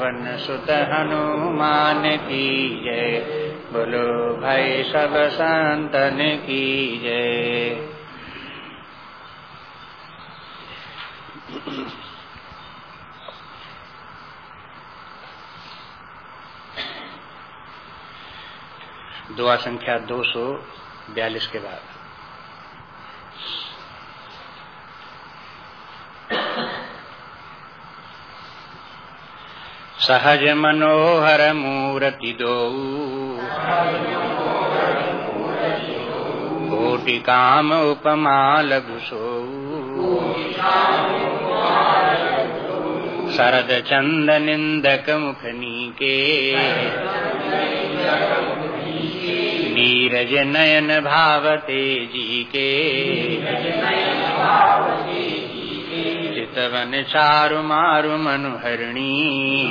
पवन सुत हनुमान की जय। बोलो भाई सब संतन की जय। दुआ संख्या दो सौ बयालीस के बाद। सहज मनोहर मूर्ति दो कोटि काम उपमा लघु सो शरद चंद निंदक मुखनी के नीरज नयन भावते जी के चितवन चारु मारु मनुहरणी।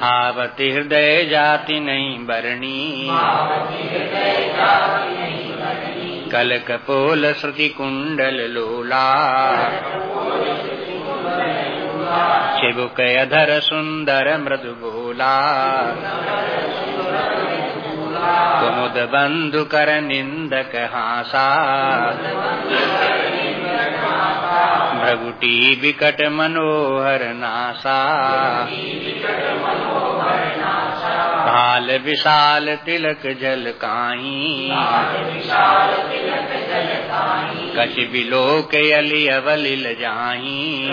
भावती हृदय जाति नहीं बरणी। कल कपोल श्रुति कुंडल लोला। चिबुक अधर सुंदर मृदु बोला। कुमुद बंधु कर निंदक हासा। भ्रगुटी विकट मनोहर नासा। भाल विशाल तिलक जल काई कछ बिलोक अली अवलिल जाही।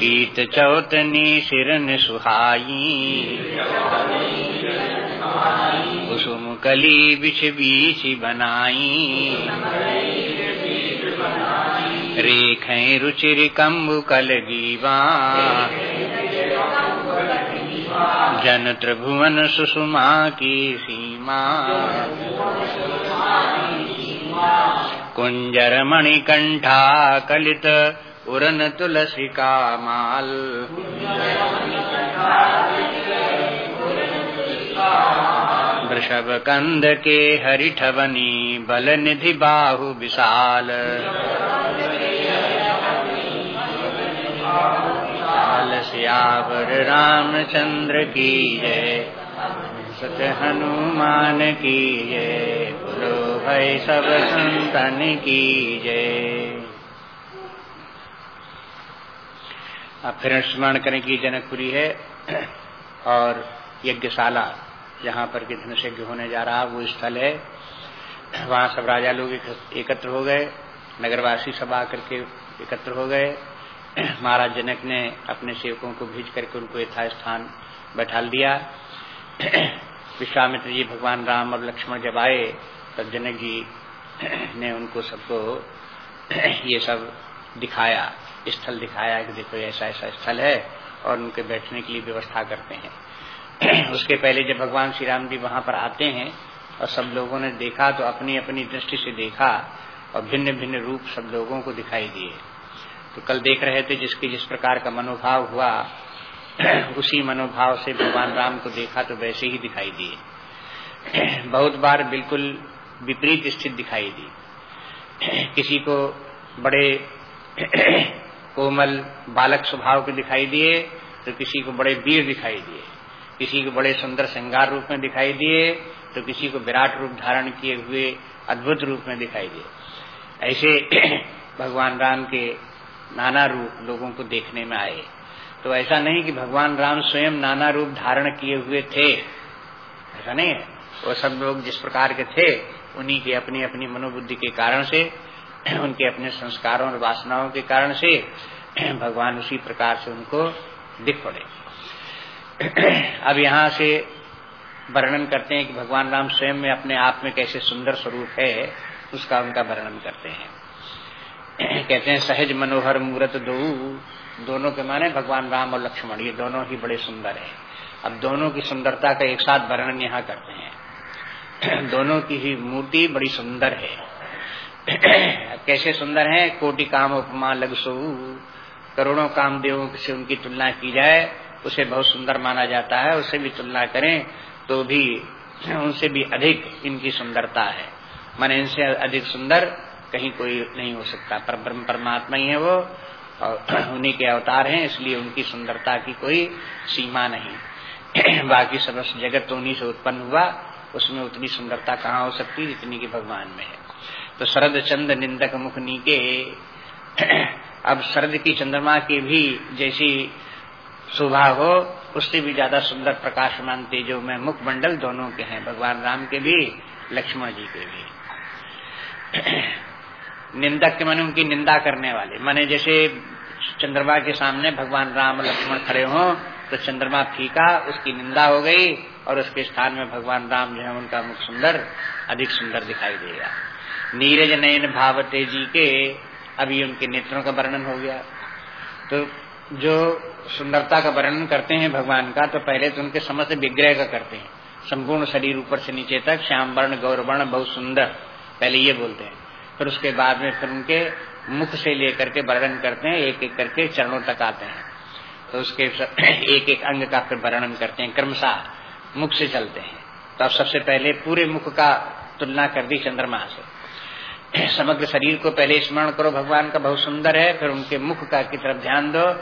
गीत चौतनी सिरन सुहाई। कुसुम कली बिछ बीछ बनाई। रेख रुचिर कम्बु कल गीवा जन त्रिभुवन सुषुमा की सीमा। कुंजर मणिकंठा कलित उरन तुलसी का माल वृषभ कंद के हरिठवनी बल निधि बाहु विशाल। श्यावर रामचंद्र की जय। सत हनुमान की जय। बोलो भाई सब संतन की जय। अब फिर स्मरण करें कि जनकपुरी है और यज्ञशाला। जहाँ पर कि धनुष होने जा रहा, वो स्थल है। वहाँ सब राजा लोग एकत्र हो गए। नगरवासी सब आकर के एकत्र हो गए। महाराज जनक ने अपने सेवकों को भेज करके उनको यथा स्थान बैठाल दिया विश्वामित्र जी भगवान राम और लक्ष्मण जब आए, तब जनक जी ने उनको सबको ये सब दिखाया, स्थल दिखाया कि देखो ऐसा ऐसा स्थल है और उनके बैठने के लिए व्यवस्था करते हैं। उसके पहले जब भगवान श्री राम जी वहाँ पर आते हैं और सब लोगों ने देखा तो अपनी अपनी दृष्टि से देखा और भिन्न भिन्न रूप सब लोगों को दिखाई दिए। तो कल देख रहे थे जिसके जिस प्रकार का मनोभाव हुआ, उसी मनोभाव से भगवान राम को देखा तो वैसे ही दिखाई दिए। बहुत बार बिल्कुल विपरीत स्थित दिखाई दी। किसी को बड़े कोमल बालक स्वभाव के दिखाई दिए तो किसी को बड़े वीर दिखाई दिए। किसी को बड़े सुंदर श्रृंगार रूप में दिखाई दिए तो किसी को विराट रूप धारण किए हुए अद्भुत रूप में दिखाई दिए। ऐसे भगवान राम के नाना रूप लोगों को देखने में आए। तो ऐसा नहीं कि भगवान राम स्वयं नाना रूप धारण किए हुए थे। ऐसा नहीं है। वो सब लोग जिस प्रकार के थे, उन्हीं की अपनी अपनी मनोबुद्धि के कारण से, उनके अपने संस्कारों और वासनाओं के कारण से, भगवान उसी प्रकार से उनको दिख पड़े। अब यहाँ से वर्णन करते हैं कि भगवान राम स्वयं में अपने आप में कैसे सुंदर स्वरूप है, उसका उनका वर्णन करते हैं। कहते हैं, सहज मनोहर मूर्त दो। दोनों के माने भगवान राम और लक्ष्मण, ये दोनों ही बड़े सुंदर हैं। अब दोनों की सुंदरता का एक साथ वर्णन यहाँ करते हैं। दोनों की ही मूर्ति बड़ी सुंदर है। कैसे सुंदर है? कोटि काम उपमा लगसो करोड़ों कामदेवों से उनकी तुलना की जाए उसे बहुत सुंदर माना जाता है, उससे भी तुलना करें तो भी उनसे भी अधिक इनकी सुंदरता है। मन इनसे अधिक सुंदर कहीं कोई नहीं हो सकता। पर ब्रह्म परमात्मा ही है वो, और उन्हीं के अवतार हैं, इसलिए उनकी सुंदरता की कोई सीमा नहीं। बाकी समस्त जगत तो उन्हीं से उत्पन्न हुआ, उसमें उतनी सुंदरता कहाँ हो सकती, जितनी की भगवान में है। तो शरद चंद निंदक मुख नीके, अब शरद की चंद्रमा की भी जैसी शोभा हो, उससे भी ज़्यादा सुंदर प्रकाशमान तेजो में मुखमंडल दोनों के हैं, भगवान राम के भी, लक्ष्मण जी के भी। निंदक के मन उनकी निंदा करने वाले। माने जैसे चंद्रमा के सामने भगवान राम, लक्ष्मण खड़े हों तो चंद्रमा फीका, उसकी निंदा हो गई, और उसके स्थान में भगवान राम जो है, उनका मुख सुंदर, अधिक सुंदर दिखाई देगा नीरज नयन भावते जी के, अभी उनके नेत्रों का वर्णन हो गया। तो जो सुंदरता का वर्णन करते हैं भगवान का तो पहले तो उनके समस्त विग्रह का करते हैं। संपूर्ण शरीर ऊपर से नीचे तक, श्याम वर्ण गौर वर्ण बहुत सुंदर, पहले ये बोलते हैं। फिर उसके बाद में फिर उनके मुख से लेकर के वर्णन करते हैं एक एक करके चरणों तक आते हैं। तो उसके एक एक अंग का फिर वर्णन करते हैं, क्रमशः मुख से चलते हैं। तो अब सबसे पहले पूरे मुख का तुलना कर दी चंद्रमा से। समग्र शरीर को पहले स्मरण करो, भगवान का बहुत सुंदर है, फिर उनके मुख का की तरफ़ ध्यान दो,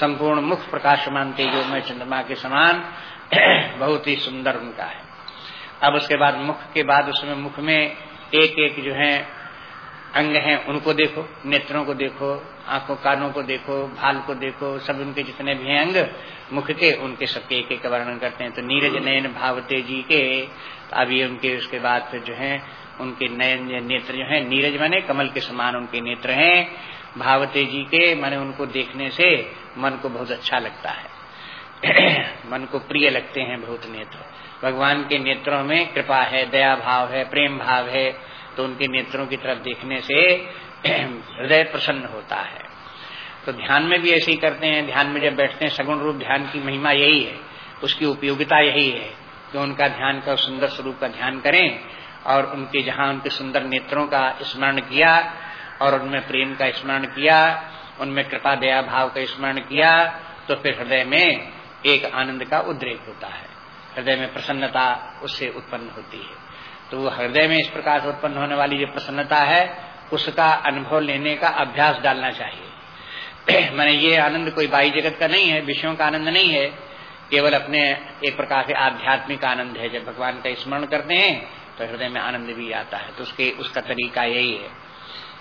संपूर्ण मुख प्रकाशमान तेजो में चंद्रमा के समान, बहुत ही सुंदर उनका है। अब उसके बाद मुख के बाद उसमें मुख में एक एक जो है, अंग हैं, उनको देखो, नेत्रों को देखो, आँखों, कानों को देखो, भाल को देखो, सब उनके जितने भी अंग, मुख के, उनके सबके एक एक वर्णन करते हैं। तो नीरज नयन भावते जी के अभी उनके उसके बाद फिर जो है उनके नयन नेत्र जो है, नीरज माने कमल के समान उनके नेत्र हैं। भावते जी के माने उनको देखने से मन को बहुत अच्छा लगता है। मन को प्रिय लगते हैं बहुत नेत्र। भगवान के नेत्रों में कृपा है, दया भाव है, प्रेम भाव है तो उनके नेत्रों की तरफ़ देखने से हृदय प्रसन्न होता है। तो ध्यान में भी ऐसे ही करते हैं। ध्यान में जब बैठते हैं, सगुण रूप ध्यान की महिमा यही है। उसकी उपयोगिता यही है कि उनका ध्यान का, सुंदर स्वरूप का ध्यान करें। और उनके जहाँ उनके सुंदर नेत्रों का स्मरण किया और उनमें प्रेम का स्मरण किया, उनमें कृपा, दया, भाव का स्मरण किया तो फिर हृदय में एक आनंद का उद्रेक होता है। हृदय में प्रसन्नता उससे उत्पन्न होती है। तो वो हृदय में इस प्रकार से उत्पन्न होने वाली जो प्रसन्नता है, उसका अनुभव लेने का अभ्यास डालना चाहिए। मैंने ये आनंद कोई बाई जगत का नहीं है, विषयों का आनंद नहीं है, केवल अपने एक प्रकार से आध्यात्मिक आनंद है। जब भगवान का स्मरण करते हैं तो हृदय में आनंद भी आता है। तो उसके, उसका तरीका यही है।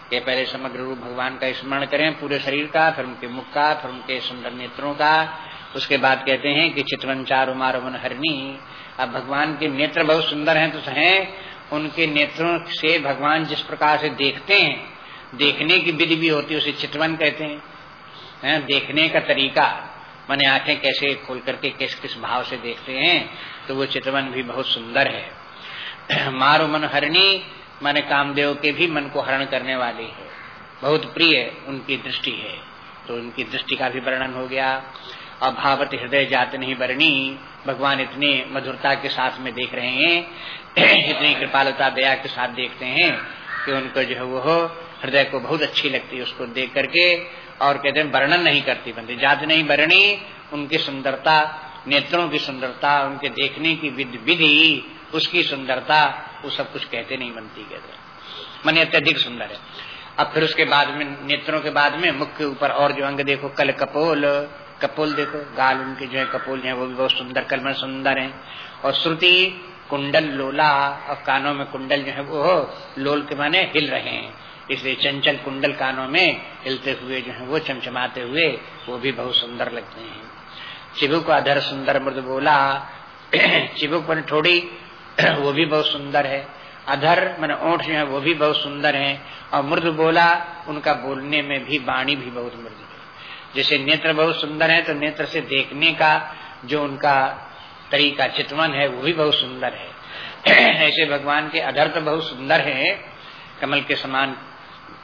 कि पहले समग्र रूप भगवान का स्मरण करें, पूरे शरीर का, फिर उनके मुख का, फिर उनके सुंदर नेत्रों का। उसके बाद कहते हैं कि चितवन चार उमार हरणी। अब भगवान के नेत्र बहुत सुंदर हैं तो हैं उनके नेत्रों से भगवान जिस प्रकार से देखते हैं, देखने की विधि भी होती है, उसे चितवन कहते हैं। है? देखने का तरीका। मैंने आँखें कैसे खोल करके किस किस भाव से देखते हैं तो वो चितवन भी बहुत सुंदर है। मारो मन हरणी, मैंने कामदेव के भी मन को हरण करने वाली है। बहुत प्रिय उनकी दृष्टि है। तो उनकी दृष्टि का भी वर्णन हो गया। और अभावत हृदय जात नहीं बरणी, भगवान इतने मधुरता के साथ में देख रहे हैं। इतनी कृपालता, दया के साथ देखते हैं कि उनको जो है वो हृदय को बहुत अच्छी लगती है उसको देख करके। और कहते हैं, वर्णन नहीं करती बनती जात नहीं बरणी, उनकी सुंदरता, नेत्रों की सुंदरता, उनके देखने की विधि उसकी सुंदरता, वो सब कुछ कहते नहीं बनती कहते मन अत्यधिक सुंदर है। अब फिर उसके बाद में, नेत्रों के बाद में, मुख के ऊपर और जो अंग देखो, कल कपोल कपोल देखो, गाल उनके जो है कपोल जो है, वो भी बहुत सुंदर कलम सुंदर है। और श्रुति, कुंडल लोला और कानों में कुंडल जो है, वो लोल के माने हिल रहे हैं। इसलिए चंचल कुंडल कानों में हिलते हुए जो है, वो चमचमाते हुए, वो भी बहुत सुंदर लगते हैं। चिबुक अधर सुंदर मृद बोला चिबुक पर थोड़ी वो भी बहुत सुंदर है। अधर, मैंने ओठ जो है, वो भी बहुत सुंदर है। और मृद बोला, उनका बोलने में भी वाणी भी बहुत मृद है। जैसे नेत्र बहुत सुंदर है तो नेत्र से देखने का जो उनका तरीका, चितवन है, वो भी बहुत सुंदर है। ऐसे भगवान के अधर तो बहुत सुंदर है। कमल के समान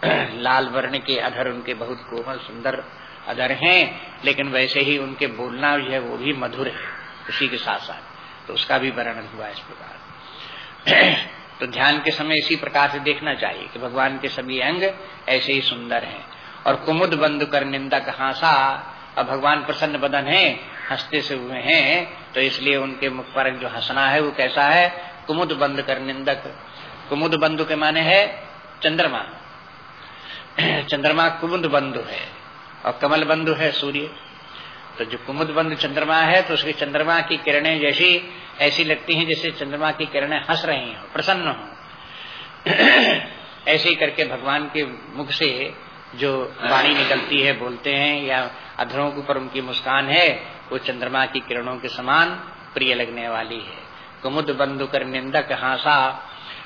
लाल वर्ण के अधर उनके बहुत कोमल सुंदर अधर हैं, लेकिन वैसे ही उनके बोलना जो है, वो भी मधुर है। उसी के साथ साथ तो उसका भी वर्णन हुआ इस प्रकार। तो ध्यान के समय इसी प्रकार से देखना चाहिए कि भगवान के सभी अंग ऐसे ही सुंदर हैं। और कुमुद बंद कर निंदा निंदक हासा और भगवान प्रसन्न बदन है, हँसते से हुए हैं तो इसलिए उनके मुख पर जो हंसना है वो कैसा है? कुमुद बंद कर निंदक कुमुद बंधु के माने है चंद्रमा। चंद्रमा कुमुद बंधु है और कमल बंधु है सूर्य। तो जो कुमुद बंधु चंद्रमा है तो उसकी चंद्रमा की किरणें जैसी ऐसी लगती हैं जैसे चंद्रमा की किरणें हंस रही हो, प्रसन्न हो। ऐसे करके भगवान के मुख से जो वाणी निकलती है, बोलते हैं, या अधरों के ऊपर उनकी मुस्कान है, वो चंद्रमा की किरणों के समान प्रिय लगने वाली है। कुमुद बंधु कर निंदक हासा,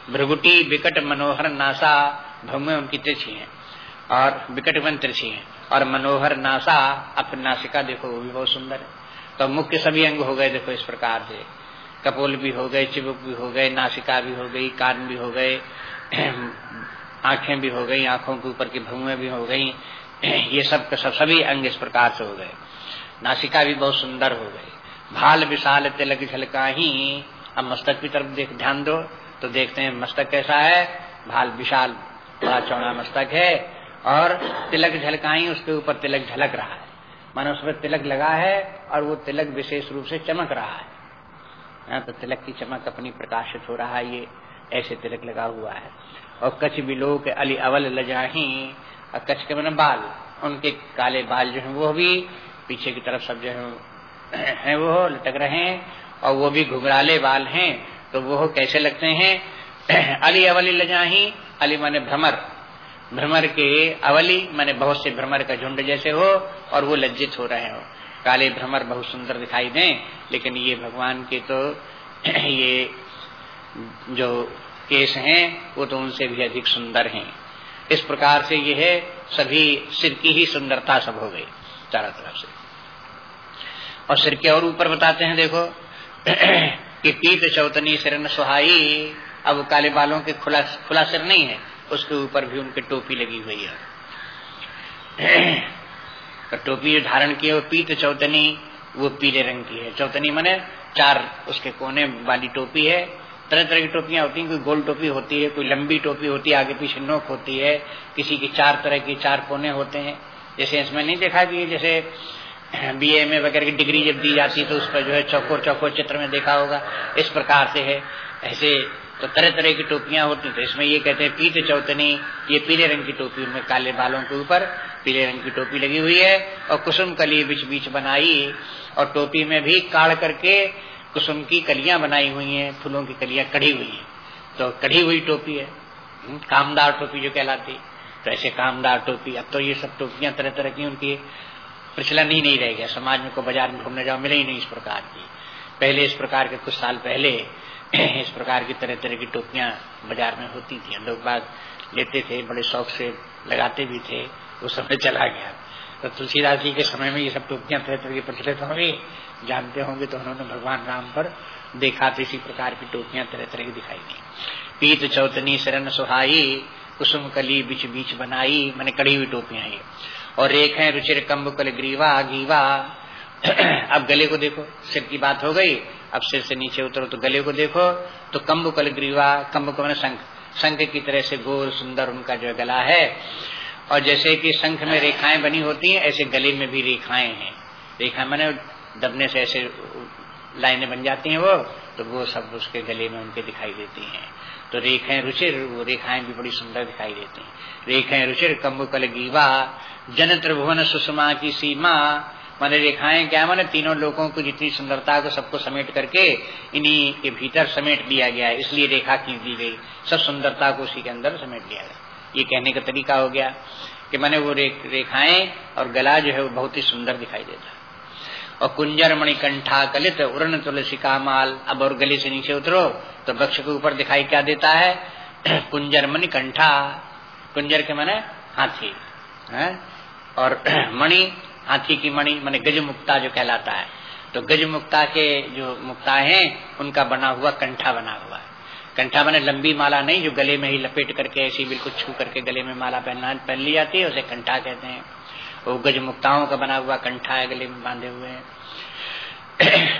भ्रगुटी विकट मनोहर नासा भूमि उनकी तिरछी है, और विकट वन तिरछी है। और मनोहर नासा अपनी नासिका देखो, वो भी बहुत सुंदर है। तो मुख्य सभी अंग हो गए, देखो इस प्रकार से। कपोल भी हो गए, चिबुक भी हो गए, नासिका भी हो गई, कान भी हो गए, आँखें भी हो गई, आँखों के ऊपर की भूमें भी हो गई, ये सब सब, सभी अंग इस प्रकार से हो गए। नासिका भी बहुत सुंदर हो गई। भाल विशाल तिलक झलका ही अब मस्तक की तरफ़ देख, ध्यान दो तो देखते हैं मस्तक कैसा है। भाल विशाल, बड़ा चौड़ा मस्तक है। और तिलक झलकाई उसके ऊपर तिलक झलक रहा है। मानो उसमें तिलक लगा है और वो तिलक विशेष रूप से चमक रहा है। हाँ, तो तिलक की चमक अपनी प्रकाशित हो रहा है ये ऐसे तिलक लगा हुआ है। और कच्छ बिलो के अली अवल लजाही और कच्छ के मैंने बाल उनके काले बाल जो है वो भी पीछे की तरफ़ सब जो है, है वो लटक रहे हैं और वो भी घुघराले बाल हैं तो वो कैसे लगते हैं? अली अवली लजाही अली माने भ्रमर। भ्रमर के अवली, माने बहुत से भ्रमर का झुंड जैसे हो, और वो लज्जित हो रहे हो। काले भ्रमर बहुत सुंदर दिखाई दें, लेकिन ये भगवान के तो ये जो केस हैं, वो तो उनसे भी अधिक सुंदर हैं। इस प्रकार से ये है, सभी सिर की ही सुंदरता सब हो गई, चारों तरफ़ से। और सिर के और ऊपर बताते हैं, देखो कि पीत चौतनी सिर न सुहाई, अब काले बालों के खुला खुला सिर नहीं है। उसके ऊपर भी उनकी टोपी लगी हुई है। तो टोपी जो धारण की है, वो पीत चौतनी, वो पीले रंग की है। चौतनी मैंने चार उसके कोने वाली टोपी है। तरह तरह की टोपियाँ होती हैं, कोई गोल टोपी होती है, कोई लंबी टोपी होती है, आगे पीछे नोक होती है, किसी की चार तरह की चार कोने होते हैं। जैसे इसमें नहीं देखा कि जैसे बीए में वगैरह की डिग्री जब दी जाती है तो उस पर जो है चौकोर चौकोर चित्र में देखा होगा। इस प्रकार से है। ऐसे तो तरह तरह की टोपियाँ होती तो इसमें ये कहते हैं पीत चौतनी ये पीले रंग की टोपी उनमें काले बालों के ऊपर पीले रंग की टोपी लगी हुई है और कुसुम कली बीच बीच बनाई और टोपी में भी काढ़ करके कुसुम की कलियाँ बनाई हुई हैं फूलों की कलियाँ कढ़ी हुई है। तो कढ़ी हुई टोपी है हम्म, कामदार टोपी जो कहलाती। तो ऐसे कामदार टोपी अब तो ये सब टोपियाँ तरह तरह की उनकी प्रचलन ही नहीं रह गया। समाज में को बाज़ार में घूमने जाओ मिले ही नहीं इस प्रकार की। पहले इस प्रकार के कुछ साल पहले इस प्रकार की तरह तरह की टोपियाँ बाज़ार में होती थी। लोग बाग लेते थे, बड़े शौक से लगाते भी थे वो समय चला गया। तो तुलसीदास जी के समय में ये सब टोपियाँ तरह तरह की प्रचलित होंगी, जानते होंगे तो उन्होंने भगवान राम पर देखा तो इसी प्रकार की टोपियाँ तरह तरह की दिखाई दी पीत चौतनी शरण सुहाई, कुसुम कली बीच बीच बनाई, मैंने कड़ी हुई टोपियाँ ये और एक है रुचिर कम्ब कल ग्रीवा, गीवा अब गले को देखो, सिर की बात हो गई, अब सिर से नीचे उतरो तो गले को देखो तो कम्ब कल ग्रीवा कम्ब को मैंने शंख शंख की तरह से गोल सुंदर उनका जो गला है, और जैसे कि शंख में रेखाएँ बनी होती हैं, ऐसे गले में भी रेखाएँ हैं। रेखा मैंने दबने से ऐसे लाइनें बन जाती हैं वो तो वो सब उसके गले में उनके दिखाई देती हैं। तो रेखाएँ रुचिर, वो रेखाएँ भी बड़ी सुंदर दिखाई देती हैं। रेखाएँ रुचिर कम्ब कल गीवा जन त्रिभुवन सुषमा की सीमा माने रेखाएँ क्या? माने तीनों लोगों को जितनी सुंदरता को सबको समेट करके इन्हीं के भीतर समेट दिया गया है इसलिए रेखा खींच दी गई। सब सुंदरता को उसी के अंदर समेट दिया गया। ये कहने का तरीका हो गया कि मैंने वो रे, रेखाएँ और गला जो है वो बहुत ही सुंदर दिखाई देता और कुंजर मणिकंठा कलित तुलसी का माल अब और गले से नीचे उतरो तो वृक्ष के ऊपर दिखाई क्या देता है? कुंजर मणिकंठा। कुंजर के माने हाथी है? और मणि हाथी की मणि, माने गज मुक्ता जो कहलाता है। तो गज मुक्ता के जो मुक्ता है, उनका बना हुआ कंठा बना हुआ है। कंठा मैंने लंबी माला नहीं, जो गले में ही लपेट करके ऐसी बिल्कुल छू करके गले में माला पहनना, पहन ली जाती है, उसे कंठा कहते हैं। वो गज मुक्ताओं का बना हुआ कंठा है, गले में बांधे हुए हैं।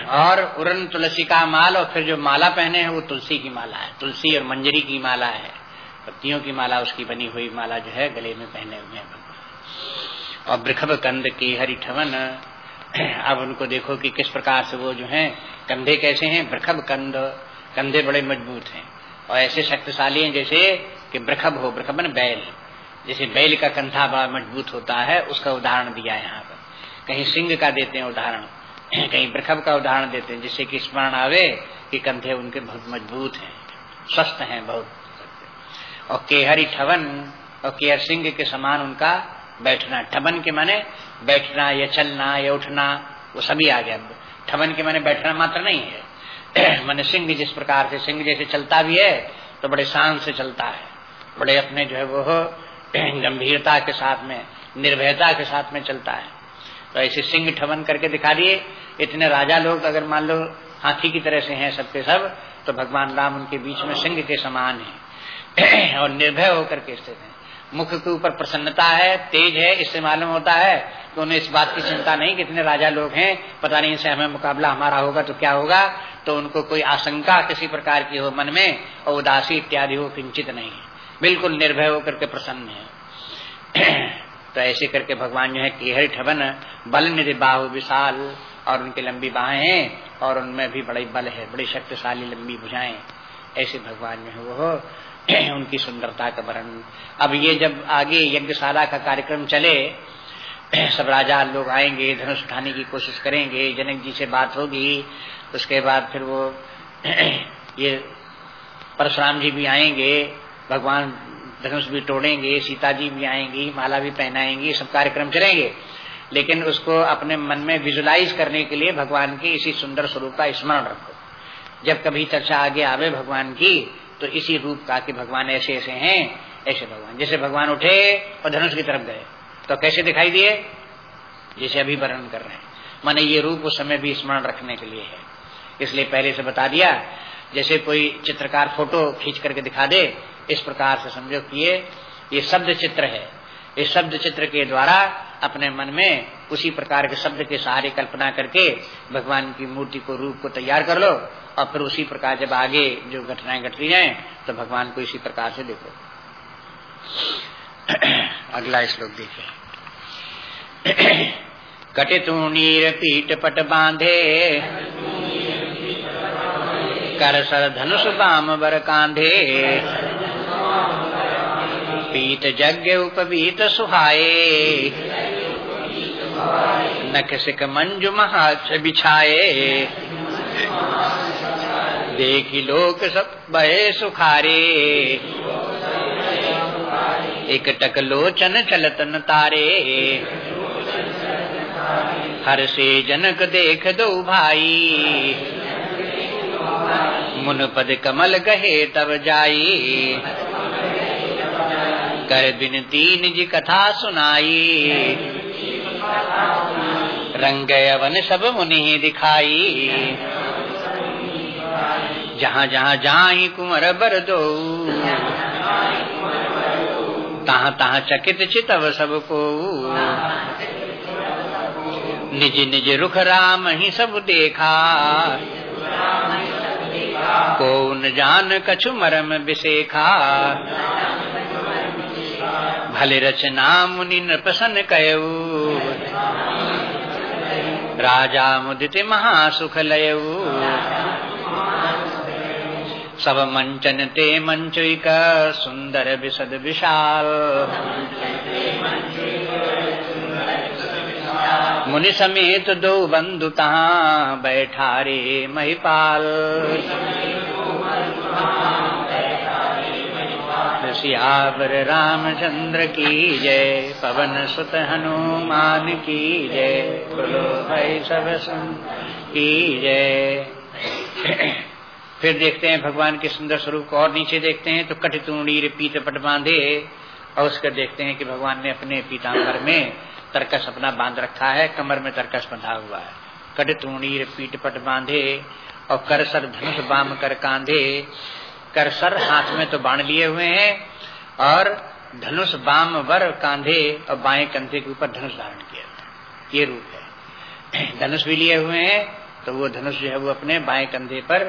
और उरन तुलसी का माल, और फिर जो माला पहने हैं, वो तुलसी की माला है। तुलसी और मंजरी की माला है। पत्तियों की माला, उसकी बनी हुई माला जो है, गले में पहने हुए हैं। और वृखभ कंध की हरी ठवन अब उनको देखो कि किस प्रकार से वो जो है, कंधे कैसे हैं? वृखभ कंध कंधे बड़े मज़बूत हैं। और ऐसे शक्तिशाली हैं जैसे कि ब्रखब हो न बैल। जैसे बैल का कंधा बड़ा मज़बूत होता है, उसका उदाहरण दिया है यहाँ पर। कहीं सिंह का देते हैं उदाहरण। कहीं ब्रखब का उदाहरण देते हैं, जिससे कि स्मरण आवे कि कंधे उनके बहुत मज़बूत हैं, स्वस्थ हैं बहुत। और केहरी ठवन और केहर सिंह के समान उनका बैठना, ठबन के माने बैठना, या चलना, या उठना, वो सभी आ गया। ठबन के माने बैठना मात्र नहीं है। मैंने सिंह जिस प्रकार से, सिंह जैसे चलता भी है तो बड़े शान से चलता है। बड़े अपने जो है वो गंभीरता के साथ में, निर्भयता के साथ में चलता है। तो ऐसे सिंह ठवन करके दिखा दिए। इतने राजा लोग अगर मान लो हाथी की तरह से हैं सबके सब तो भगवान राम उनके बीच में सिंह के समान है। और निर्भय होकर के स्थित है। मुख के ऊपर प्रसन्नता है, तेज है, इससे मालूम होता है तो उन्हें इस बात की चिंता नहीं कि इतने राजा लोग हैं, पता नहीं इनसे हमें मुकाबला हमारा होगा तो क्या होगा तो उनको कोई आशंका किसी प्रकार की हो मन में और उदासी इत्यादि हो, किंचित नहीं है। बिल्कुल निर्भय होकर के प्रसन्न है। तो ऐसे करके भगवान जो है केहर ठबन बल निधि बाहु विशाल, और उनकी लंबी बाहें हैं, और उनमें भी बड़ी बल है, बड़ी शक्तिशाली लंबी भुजाएँ। ऐसे भगवान जो है वो उनकी सुंदरता का वर्णन। अब ये जब आगे यज्ञशाला का कार्यक्रम चले, सब राजा लोग आएँगे, धनुष उठाने की कोशिश करेंगे, जनक जी से बात होगी, उसके बाद फिर वो ये परशुराम जी भी आएँगे, भगवान धनुष भी तोड़ेंगे, सीता जी भी आएँगी, माला भी पहनाएँगी, सब कार्यक्रम चलेंगे। लेकिन उसको अपने मन में विजुलाइज करने के लिए भगवान की इसी सुंदर स्वरूप का स्मरण रखो। जब कभी चर्चा आगे आवे भगवान की तो इसी रूप का कि भगवान ऐसे ऐसे हैं, ऐसे भगवान। जैसे भगवान उठे और धनुष की तरफ़ गए तो कैसे दिखाई दिए? जैसे अभी वर्णन कर रहे हैं। माने ये रूप उस समय भी स्मरण रखने के लिए है। इसलिए पहले से बता दिया, जैसे कोई चित्रकार फ़ोटो खींच करके दिखा दे, इस प्रकार से समझो कि ये ये शब्द चित्र है। इस शब्द चित्र के द्वारा अपने मन में उसी प्रकार के शब्द के सहारे कल्पना करके भगवान की मूर्ति को रूप को तैयार कर लो और फिर उसी प्रकार जब आगे जो घटनाएँ घट रही हैं तो भगवान को इसी प्रकार से देखो। अगला श्लोक देखिए। कटे तू नीर पीठ पट बांधे कर सर धनुष बाम बर कांधे पीत यज्ञ उपवीत सुहाए नख सिक मंजु महाच बिछाए देखी लोक सब बहे सुखारे। एक टक लोचन चलतन तारे। हर से जनक देख दो भाई। मुन पद कमल कहे तब जाई। कर बिनती निज कथा सुनाई। रंग अवन सब मुनि दिखाई। जहाँ जहाँ जहाँ कुंवर बर दो तहाँ तहाँ चकित चितव सबको निज निज रुख राम ही सब देखा। को न जान कछु मरम बिसेखा भले रचना मुनि प्रसन्न कयऊ राजा मुदित महासुख लयऊ सब मंचन ते मंचुक सुंदर विशद विशाल। मुनि समेत दो बंधु तहाँ बैठा रे महिपाल। सियावर रामचंद्र की जय, पवन सुत हनुमान की जय, बोलो भाई सब की जय। फिर देखते हैं भगवान के सुंदर स्वरूप को और नीचे देखते हैं तो कट कटतूणी पीत पट बांधे, और उसका देखते हैं कि भगवान ने अपने पीताम्बर में तरकस अपना बाँध रखा है, कमर में तरकस बंधा हुआ है। कट कटतूणी पीट पट बांधे, और कर सर धनुष बाम कर कांधे, कर सर हाथ में तो बाण लिए हुए हैं और धनुष बाम वर कांधे और बाएँ कंधे के ऊपर धनुष धारण किया। था ये रूप है। धनुष भी लिए हुए हैं तो वो धनुष जो है वो अपने बाएँ कंधे पर,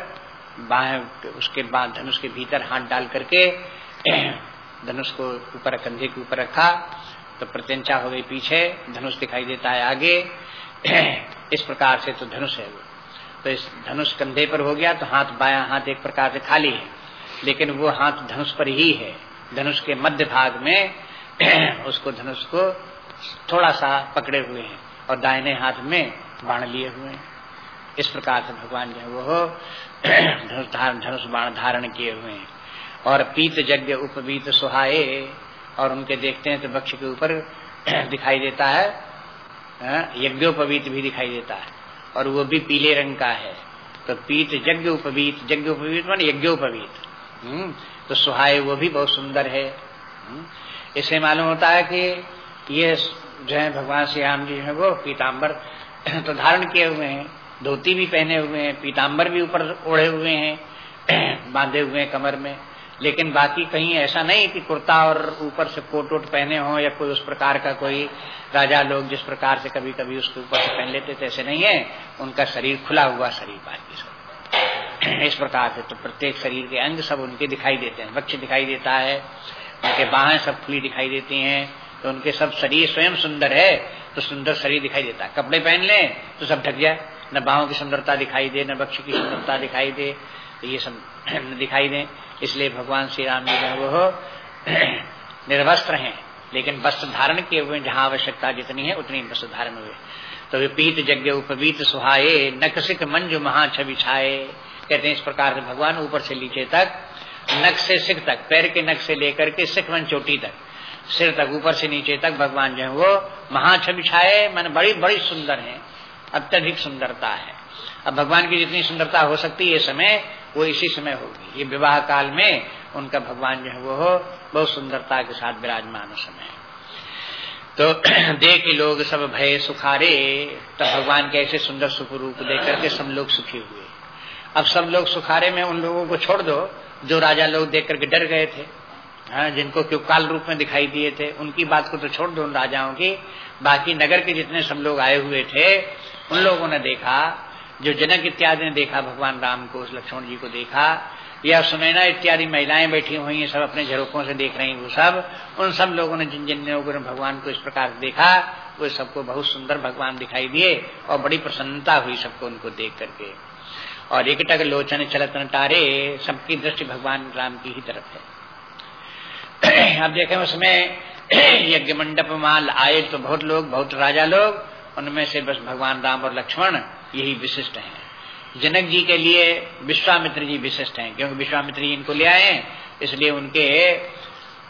बाएँ उसके बाद धनुष के भीतर हाथ डाल करके धनुष को ऊपर कंधे के ऊपर रखा तो प्रत्यंचा हो गई पीछे, धनुष दिखाई देता है आगे। इस प्रकार से तो धनुष है वो। तो इस धनुष कंधे पर हो गया तो हाथ बाया हाथ एक प्रकार से खाली है। लेकिन वो हाथ धनुष पर ही है। धनुष के मध्य भाग में उसको धनुष को थोड़ा सा पकड़े हुए हैं और दाहिने हाथ में बाण लिए हुए हैं। इस प्रकार से भगवान जो है वो धनुष धारण धनुष बाण धारण किए हुए हैं। और पीत यज्ञ उपवीत सुहाए और उनके देखते हैं तो वृक्ष के ऊपर दिखाई देता है हाँ, यज्ञोपवीत भी दिखाई देता है। और वो भी पीले रंग का है। तो पीत यज्ञ उपवीत यज्ञ उपवीत मान यज्ञोपवीत। हम्म, तो सुहाय वो भी बहुत सुंदर है। इससे मालूम होता है कि ये जो है भगवान श्री राम जी है वो पीताम्बर तो धारण किए हुए हैं। धोती भी पहने हुए हैं पीताम्बर भी ऊपर ओढ़े हुए हैं, बांधे हुए हैं कमर में। लेकिन बाकी कहीं ऐसा नहीं कि कुर्ता और ऊपर से कोट वोट पहने हो या कोई उस प्रकार का कोई राजा लोग जिस प्रकार से कभी कभी उसके ऊपर से पहन लेते थे, ऐसे नहीं है। उनका शरीर खुला हुआ शरीर बाकी सब। इस प्रकार से तो प्रत्येक शरीर के अंग सब उनके दिखाई देते हैं, वक्ष दिखाई देता है, उनके बाहें सब खुली दिखाई देती हैं तो उनके सब शरीर स्वयं सुंदर है तो सुंदर शरीर दिखाई देता है। कपड़े पहन लें तो सब ढक जाए, न बाहों की सुंदरता दिखाई दे, न वक्ष की सुंदरता दिखाई दे तो ये सब दिखाई दे। इसलिए भगवान श्री राम जी जो वो निर्वस्त्र हैं, लेकिन वस्त्र धारण किए हुए, जहाँ आवश्यकता जितनी है, उतनी वस्त्र धारण हुए। तो विपीत यज्ञ उपवीत सुहाये नकसिक मंजु महा छवि छाए कहते हैं इस प्रकार से भगवान ऊपर से नीचे तक नक से सिख तक, पैर के नक से लेकर के सिख मन चोटी तक, सिर तक ऊपर से नीचे तक भगवान जो है वो महाछवि छाए, मन बड़ी बड़ी सुंदर है, अत्यधिक सुंदरता है। अब भगवान की जितनी सुंदरता हो सकती है समय, वो इसी समय होगी। ये विवाह काल में उनका भगवान जो है वो हो बहुत सुंदरता के साथ विराजमान समय तो देख लोग सब भय सुखारे तो भगवान के ऐसे सुंदर सुख रूप देख करके सब लोग सुखी हुए। अब सब लोग सुखारे में उन लोगों को छोड़ दो जो राजा लोग देख करके डर गए थे हाँ, जिनको क्यों काल रूप में दिखाई दिए थे उनकी बात को तो छोड़ दो उन राजाओं की। बाकी नगर के जितने सब लोग आए हुए थे उन लोगों ने देखा जो जनक इत्यादि ने देखा भगवान राम को लक्ष्मण जी को देखा या सुनैना इत्यादि महिलाएँ बैठी हुई हैं सब अपने झरोकों से देख रही हैं वो सब उन सब लोगों ने जिन जिन लोगों ने भगवान को इस प्रकार देखा वो सबको बहुत सुंदर भगवान दिखाई दिए और बड़ी प्रसन्नता हुई सबको उनको देख करके। और एक टक लोचन चलत टारे सबकी दृष्टि भगवान राम की ही तरफ़ है। अब देखें उसमें यज्ञ मंडप माल आए तो बहुत लोग, बहुत राजा लोग, उनमें से बस भगवान राम और लक्ष्मण यही विशिष्ट हैं। जनक जी के लिए विश्वामित्र जी विशिष्ट हैं, क्योंकि विश्वामित्र जी इनको ले आए इसलिए उनके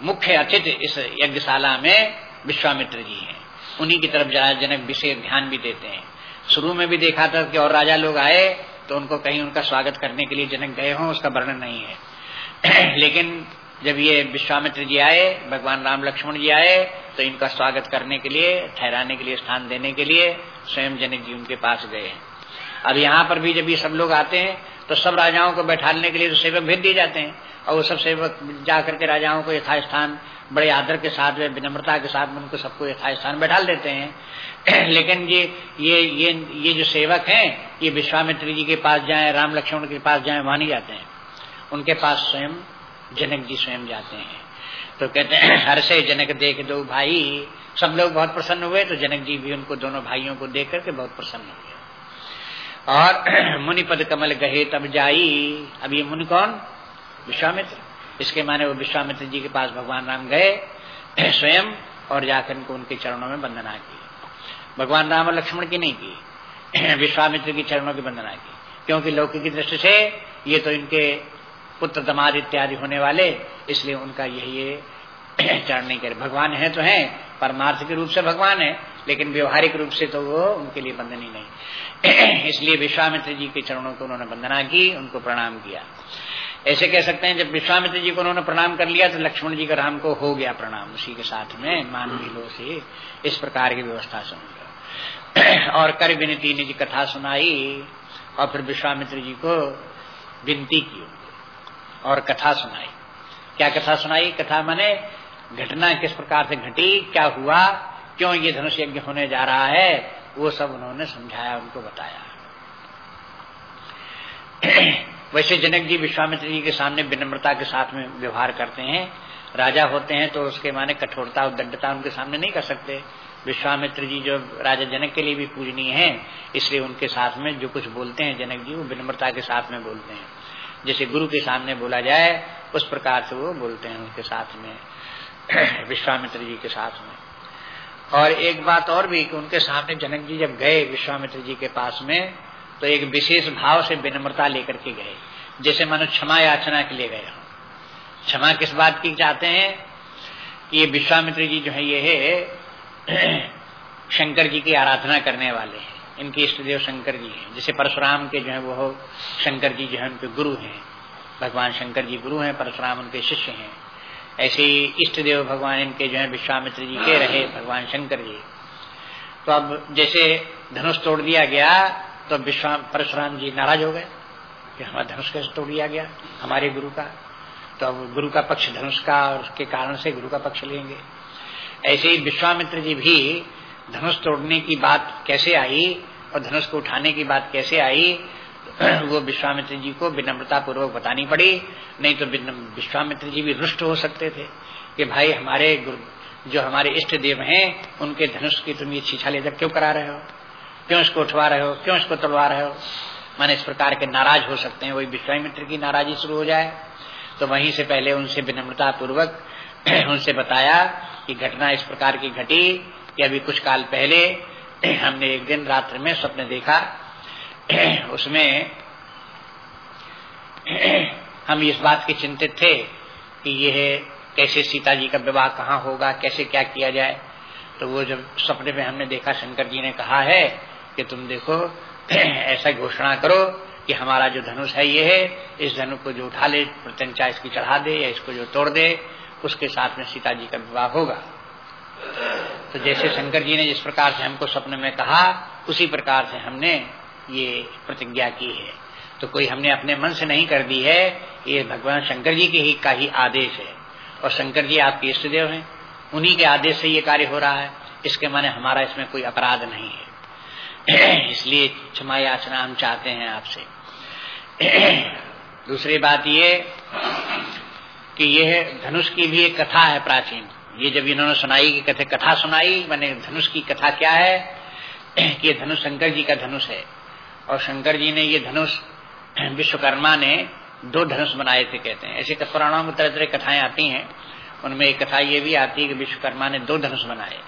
मुख्य अतिथि इस यज्ञशाला में विश्वामित्र जी हैं। उन्हीं की तरफ़ जनक विशेष ध्यान भी देते हैं। शुरू में भी देखा था कि और राजा लोग आए तो उनको कहीं उनका स्वागत करने के लिए जनक गए हों, उसका वर्णन नहीं है। लेकिन जब ये विश्वामित्र जी आए, भगवान राम लक्ष्मण जी आए तो इनका स्वागत करने के लिए, ठहराने के लिए, स्थान देने के लिए स्वयं जनक जी उनके पास गए हैं। अब यहाँ पर भी जब ये सब लोग आते हैं तो सब राजाओं को बैठाने के लिए तो सेवक भेज दिए जाते हैं। और वो सब सेवक जाकर के राजाओं को यथास्थान, बड़े आदर के साथ विनम्रता के साथ उनको सबको यथास्थान बैठा देते हैं। लेकिन ये ये ये ये जो सेवक हैं, ये विश्वामित्र जी के पास जाए, राम लक्ष्मण के पास जाए, वहाँ नहीं जाते हैं। उनके पास स्वयं, जनक जी स्वयं जाते हैं। तो कहते हैं हर से जनक देख दो भाई। सब लोग बहुत प्रसन्न हुए तो जनक जी भी उनको, दोनों भाइयों को देख करके बहुत प्रसन्न हुए और मुनि पद कमल गहे, तब जाई। अब ये मुनि कौन? विश्वामित्र। इसके माने वो विश्वामित्र जी के पास भगवान राम गए, स्वयं, और जाकर उनको उनके चरणों में वंदना की। भगवान राम और लक्ष्मण की नहीं की, विश्वामित्र की चरणों की वंदना की। क्योंकि लौकिक की दृष्टि से ये तो इनके पुत्र दमाद इत्यादि होने वाले, इसलिए उनका यही ये चरण नहीं करे। भगवान है तो है, परमार्थ के रूप से भगवान है, लेकिन व्यवहारिक रूप से तो वो उनके लिए बंधनी नहीं। इसलिए विश्वामित्र जी के चरणों को उन्होंने वंदना की, उनको प्रणाम किया। ऐसे कह सकते हैं, जब विश्वामित्र जी को उन्होंने प्रणाम कर लिया तो लक्ष्मण जी का राम को हो गया प्रणाम, उसी के साथ में मान से इस प्रकार की व्यवस्था सुन और कर विनती ने जी कथा सुनाई और फिर विश्वामित्र जी को विनती की और कथा सुनाई। क्या कथा सुनाई? कथा माने घटना किस प्रकार से घटी, क्या हुआ, क्यों ये धनुष यज्ञ होने जा रहा है, वो सब उन्होंने समझाया, उनको बताया। वैसे जनक जी विश्वामित्र जी के सामने विनम्रता के साथ में व्यवहार करते हैं, राजा होते हैं तो उसके माने कठोरता और दंडता उनके सामने नहीं कर सकते। विश्वामित्र जी जो राजा जनक के लिए भी पूजनीय है, इसलिए उनके साथ में जो कुछ बोलते हैं जनक जी, वो विनम्रता के साथ में बोलते हैं। जैसे गुरु के सामने बोला जाए, उस प्रकार से वो बोलते हैं उनके साथ में, विश्वामित्र जी के साथ में। और एक बात और भी कि उनके सामने जनक जी जब गए विश्वामित्र जी के पास में तो एक विशेष भाव से विनम्रता लेकर के गए। जैसे मानो क्षमा याचना के लिए गए हो। क्षमा किस बात की चाहते हैं? कि ये विश्वामित्र जी जो है, ये है शंकर जी की आराधना करने वाले हैं। इनके इष्ट देव शंकर जी हैं। जैसे परशुराम के जो है, वो शंकर जी जो है, उनके गुरु हैं। भगवान शंकर जी गुरु हैं, परशुराम उनके शिष्य हैं। ऐसे ही इष्ट देव भगवान इनके जो है, विश्वामित्र जी के रहे भगवान शंकर जी। तो अब जैसे धनुष तोड़ दिया गया तो विश्वा, परशुराम जी नाराज़ हो गए। कि हमारा धनुष कैसे तोड़ दिया गया? हमारे गुरु का। तो अब गुरु का पक्ष धनुष का और उसके कारण से गुरु का पक्ष लेंगे। ऐसे ही विश्वामित्र जी भी धनुष तोड़ने की बात कैसे आई और धनुष को उठाने की बात कैसे आई, वो विश्वामित्र जी को विनम्रता पूर्वक बतानी पड़ी। नहीं तो विश्वामित्र जी भी रुष्ट हो सकते थे कि भाई हमारे जो हमारे इष्ट देव हैं, उनके धनुष की तुम ये छीछा लेकर क्यों करा रहे हो? क्यों इसको उठवा रहे हो? क्यों इसको तोड़वा रहे हो? माने इस प्रकार के नाराज़ हो सकते हैं, वही विश्वामित्र की नाराजी शुरू हो जाए। तो वहीं से पहले उनसे विनम्रता पूर्वक उनसे बताया कि घटना इस प्रकार की घटी कि अभी कुछ काल पहले हमने एक दिन रात्र में स्वप्न देखा। उसमें हम इस बात के चिंतित थे कि यह कैसे सीता जी का विवाह कहाँ होगा, कैसे क्या किया जाए। तो वो जब सपने में हमने देखा, शंकर जी ने कहा है कि तुम देखो, ऐसा घोषणा करो कि हमारा जो धनुष है ये है, इस धनुष को जो उठा ले, प्रत्यंचा इसकी चढ़ा दे या इसको जो तोड़ दे। उसके साथ में सीता जी का विवाह होगा। तो जैसे शंकर जी ने जिस प्रकार से हमको स्वप्न में कहा, उसी प्रकार से हमने ये प्रतिज्ञा की है। तो कोई हमने अपने मन से नहीं कर दी है, ये भगवान शंकर जी के ही का ही आदेश है। और शंकर जी आपके इष्ट देव हैं। उन्हीं के आदेश से ये कार्य हो रहा है। इसके माने हमारा इसमें कोई अपराध नहीं है। इसलिए क्षमा याचना हम चाहते हैं आपसे। दूसरी बात ये कि यह धनुष की भी एक कथा है प्राचीन। ये जब इन्होंने सुनाई की कथे कथा सुनाई, मैंने धनुष की कथा क्या है? कि ये धनुष शंकर जी का धनुष है। और शंकर जी ने ये धनुष विश्वकर्मा ने दो धनुष बनाए थे, कहते हैं। ऐसे पुराणों में तरह तरह कथाएँ आती हैं। उनमें एक कथा ये भी आती है कि विश्वकर्मा ने दो धनुष बनाए।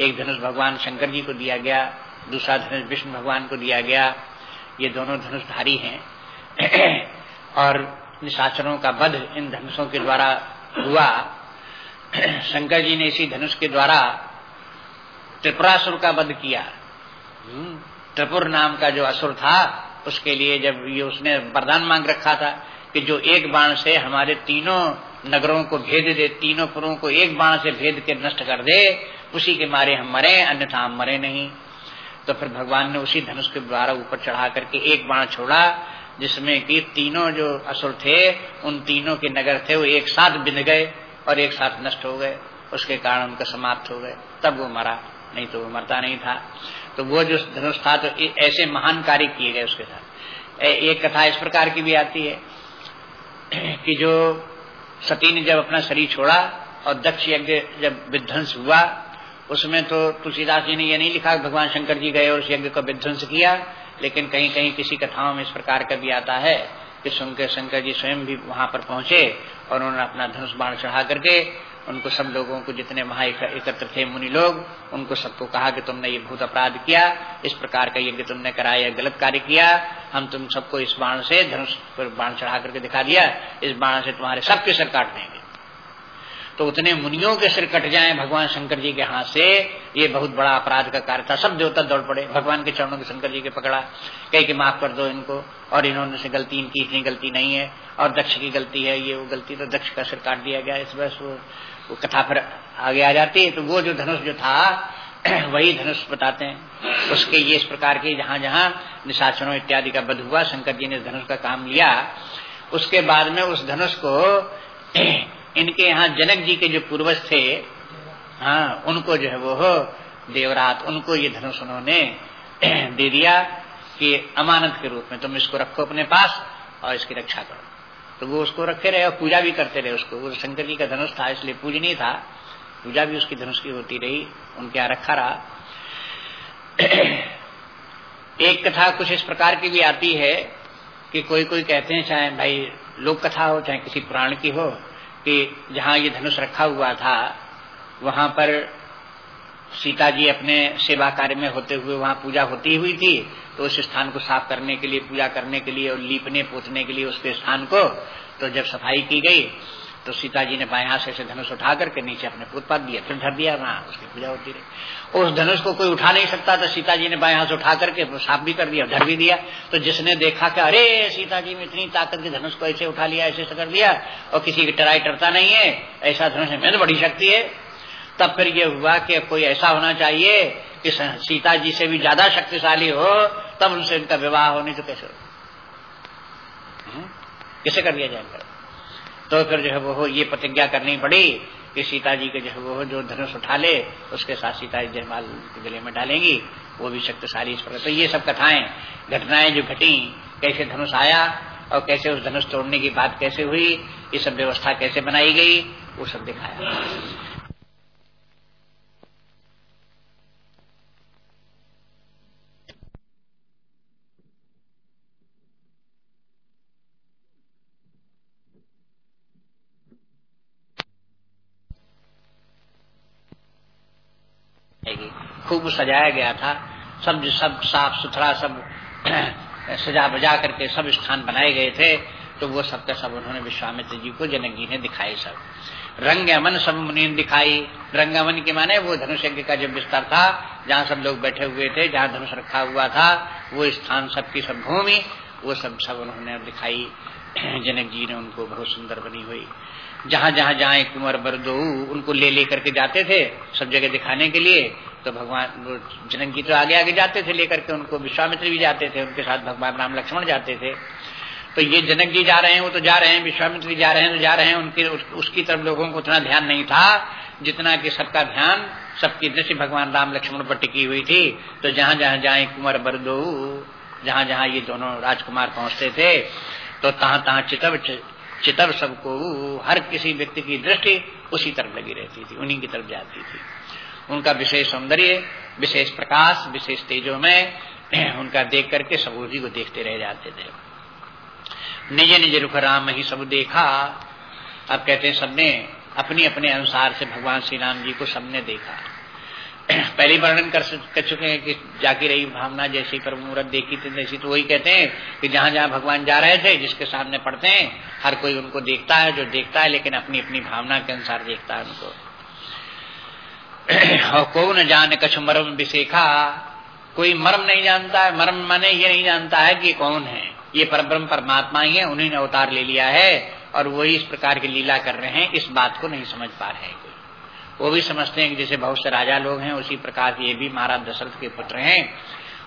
एक धनुष भगवान शंकर जी को दिया गया, दूसरा धनुष विष्णु भगवान को दिया गया। ये दोनों धनुषधारी हैं। और निशाचरों का वध इन धनुषों के द्वारा हुआ। शंकर जी ने इसी धनुष के द्वारा त्रिपुरासुर का वध किया। हम्म, त्रिपुर नाम का जो असुर था उसके लिए जब ये उसने वरदान मांग रखा था कि जो एक बाण से हमारे तीनों नगरों को भेद दे तीनों पुरों को एक बाण से भेद के नष्ट कर दे उसी के मारे हम मरे अन्यथा हम मरे नहीं। तो फिर भगवान ने उसी धनुष के द्वारा ऊपर चढ़ा करके एक बाण छोड़ा जिसमें कि तीनों जो असुर थे, उन तीनों के नगर थे, वो एक साथ बिन गए और एक साथ नष्ट हो गए। उसके कारण उनका समाप्त हो गए। तब वो मरा। नहीं तो वो मरता नहीं था। तो वो जो धनुष था तो ऐसे महान कार्य किए गए उसके साथ। एक कथा इस प्रकार की भी आती है कि जो सती ने जब अपना शरीर छोड़ा और दक्ष यज्ञ जब विध्वंस हुआ, उसमें तो तुलसीदास जी ने यह नहीं लिखा, भगवान शंकर जी गए और उस यज्ञ को विध्वंस किया। लेकिन कहीं कहीं किसी कथाओं में इस प्रकार का भी आता है कि शंकर शंकर जी स्वयं भी वहाँ पर पहुँचे और उन्होंने अपना धनुष बाण चढ़ा करके उनको सब लोगों को जितने वहाँ एकत्र थे मुनि लोग, उनको सबको कहा कि तुमने ये भूत अपराध किया, इस प्रकार का यज्ञ तुमने कराया गलत कार्य किया, हम तुम सबको इस बाण से धनुष पर बाण चढ़ा करके दिखा दिया, इस बाण से तुम्हारे सबके सर काट देंगे। तो उतने मुनियों के सिर कट जाएँ भगवान शंकर जी के हाथ से। ये बहुत बड़ा अपराध का कार्य था। सब देवता दौड़ पड़े। भगवान के चरणों के शंकर जी के पकड़ा। कह के माफ़ कर दो इनको। और इन्होंने से गलती इनकी इतनी गलती नहीं है। और दक्ष की गलती है ये वो गलती तो दक्ष का सिर काट दिया गया। इस बस वो, वो कथा पर आगे आ जाती है। तो वो जो धनुष जो था वही धनुष बताते हैं। उसके ये इस प्रकार के जहाँ जहाँ निशाचनों इत्यादि का बध हुआ शंकर जी ने धनुष का काम लिया। उसके बाद में उस धनुष को इनके यहाँ जनक जी के जो पूर्वज थे हाँ उनको जो है वो हो देवरात, उनको ये धनुष उन्होंने दे दिया कि अमानत के रूप में तुम इसको रखो अपने पास और इसकी रक्षा करो। तो वो उसको रखे रहे और पूजा भी करते रहे उसको। वो शंकर जी का धनुष था, इसलिए पूजनीय था। पूजा भी उसकी धनुष की होती रही, उनके यहाँ रखा रहा। एक कथा कुछ इस प्रकार की भी आती है कि कोई कोई कहते हैं, चाहे भाई लोक कथा हो, चाहे किसी पुराण की हो कि जहाँ ये धनुष रखा हुआ था, वहाँ पर सीता जी अपने सेवा कार्य में होते हुए वहाँ पूजा होती हुई थी तो उस स्थान को साफ़ करने के लिए, पूजा करने के लिए और लीपने पोतने के लिए उसके स्थान को तो जब सफ़ाई की गई तो सीता जी ने बाएँ हाथ से धनुष उठा करके नीचे अपने पुतपात दिया, फिर धर दिया, वहाँ उसकी पूजा होती रही। उस धनुष को कोई उठा नहीं सकता तो सीता जी ने बाएँ हाथ उठा करके साफ़ भी कर दिया, धर भी दिया। तो जिसने देखा कि, अरे सीता जी में इतनी ताकत की धनुष को ऐसे उठा लिया, ऐसे कर दिया, और किसी की टराई टरता नहीं है, ऐसा धनुष में तो बड़ी शक्ति है, तब फिर ये हुआ कि कोई ऐसा होना चाहिए कि सीता जी से भी ज़्यादा शक्तिशाली हो, तब उनसे उनका विवाह होने तो कैसे हम्म? कैसे कर दिया जाएगा? तो फिर जो है वो ये प्रतिज्ञा करनी पड़ी कि सीता जी के जो है वो जो धनुष उठा ले, उसके साथ सीता जी जयमाल के गले में डालेंगी, वो भी शक्तिशाली इस प्रकार तो ये सब कथाएँ, घटनाएँ जो घटी, कैसे धनुष आया और कैसे उस धनुष तोड़ने की बात कैसे हुई, ये सब व्यवस्था कैसे बनाई गई, वो सब दिखाया। खूब सजाया गया था। सब सब साफ़ सुथरा, सब सजा बजा करके सब स्थान बनाए गए थे तो वो सब का सब उन्होंने विश्वामित्र जी को जनक जी ने दिखाई सब। रंग अमन सब मुनि दिखाई। रंग अमन के माने वो धनुष यज्ञ का जो विस्तार था, जहाँ सब लोग बैठे हुए थे, जहाँ धनुष रखा हुआ था, वो स्थान सबकी सब भूमि, वो सब सब उन्होंने दिखाई। जनक जी ने उनको बहुत सुंदर बनी हुई। जहाँ जहाँ जाए कुंवर बरदो उनको ले लेकर के जाते थे सब जगह दिखाने के लिए तो भगवान जनक जी तो आगे आगे जाते थे लेकर के उनको विश्वामित्र भी जाते थे उनके साथ भगवान राम लक्ष्मण जाते थे। तो ये जनक जी जा रहे हैं वो तो जा रहे हैं विश्वामित्र जी जा रहे हैं तो जा रहे हैं उनके उस, उसकी तरफ़ लोगों को उतना ध्यान नहीं था जितना कि सबका ध्यान सबकी दृष्टि भगवान राम लक्ष्मण पर टिकी हुई थी। तो जहाँ जहाँ जाए कुंवर बरदो जहाँ जहाँ ये दोनों राजकुमार पहुँचते थे तो तहां तहां चितव चितव सबको, हर किसी व्यक्ति की दृष्टि उसी तरफ़ लगी रहती थी, उन्हीं की तरफ़ जाती थी। उनका विशेष सौंदर्य, विशेष प्रकाश, विशेष तेजो में उनका देख करके सब उसी को देखते रह जाते थे। निज निज रुख राम ही सब देखा। अब कहते हैं, सबने अपने अपने अनुसार से भगवान श्री राम जी को सबने देखा। पहले वर्णन कर, चुके हैं कि जाकी रही भावना जैसी पर मुहूर्त देखी थी जैसी तो वही कहते हैं कि जहाँ जहाँ भगवान जा रहे थे जिसके सामने पढ़ते हैं हर कोई उनको देखता है जो देखता है लेकिन अपनी अपनी भावना के अनुसार देखता है उनको। और को न जाने कछ मर्म विशेखा? कोई मर्म नहीं जानता है मर्म माने ये नहीं जानता है कि कौन है। ये परब्रह्म परमात्मा ही है उन्हीं ने अवतार ले लिया है और वही इस प्रकार की लीला कर रहे हैं इस बात को नहीं समझ पा रहे हैं वो भी समझते हैं कि जैसे बहुत से राजा लोग हैं, उसी प्रकार ये भी महाराज दशरथ के पुत्र हैं।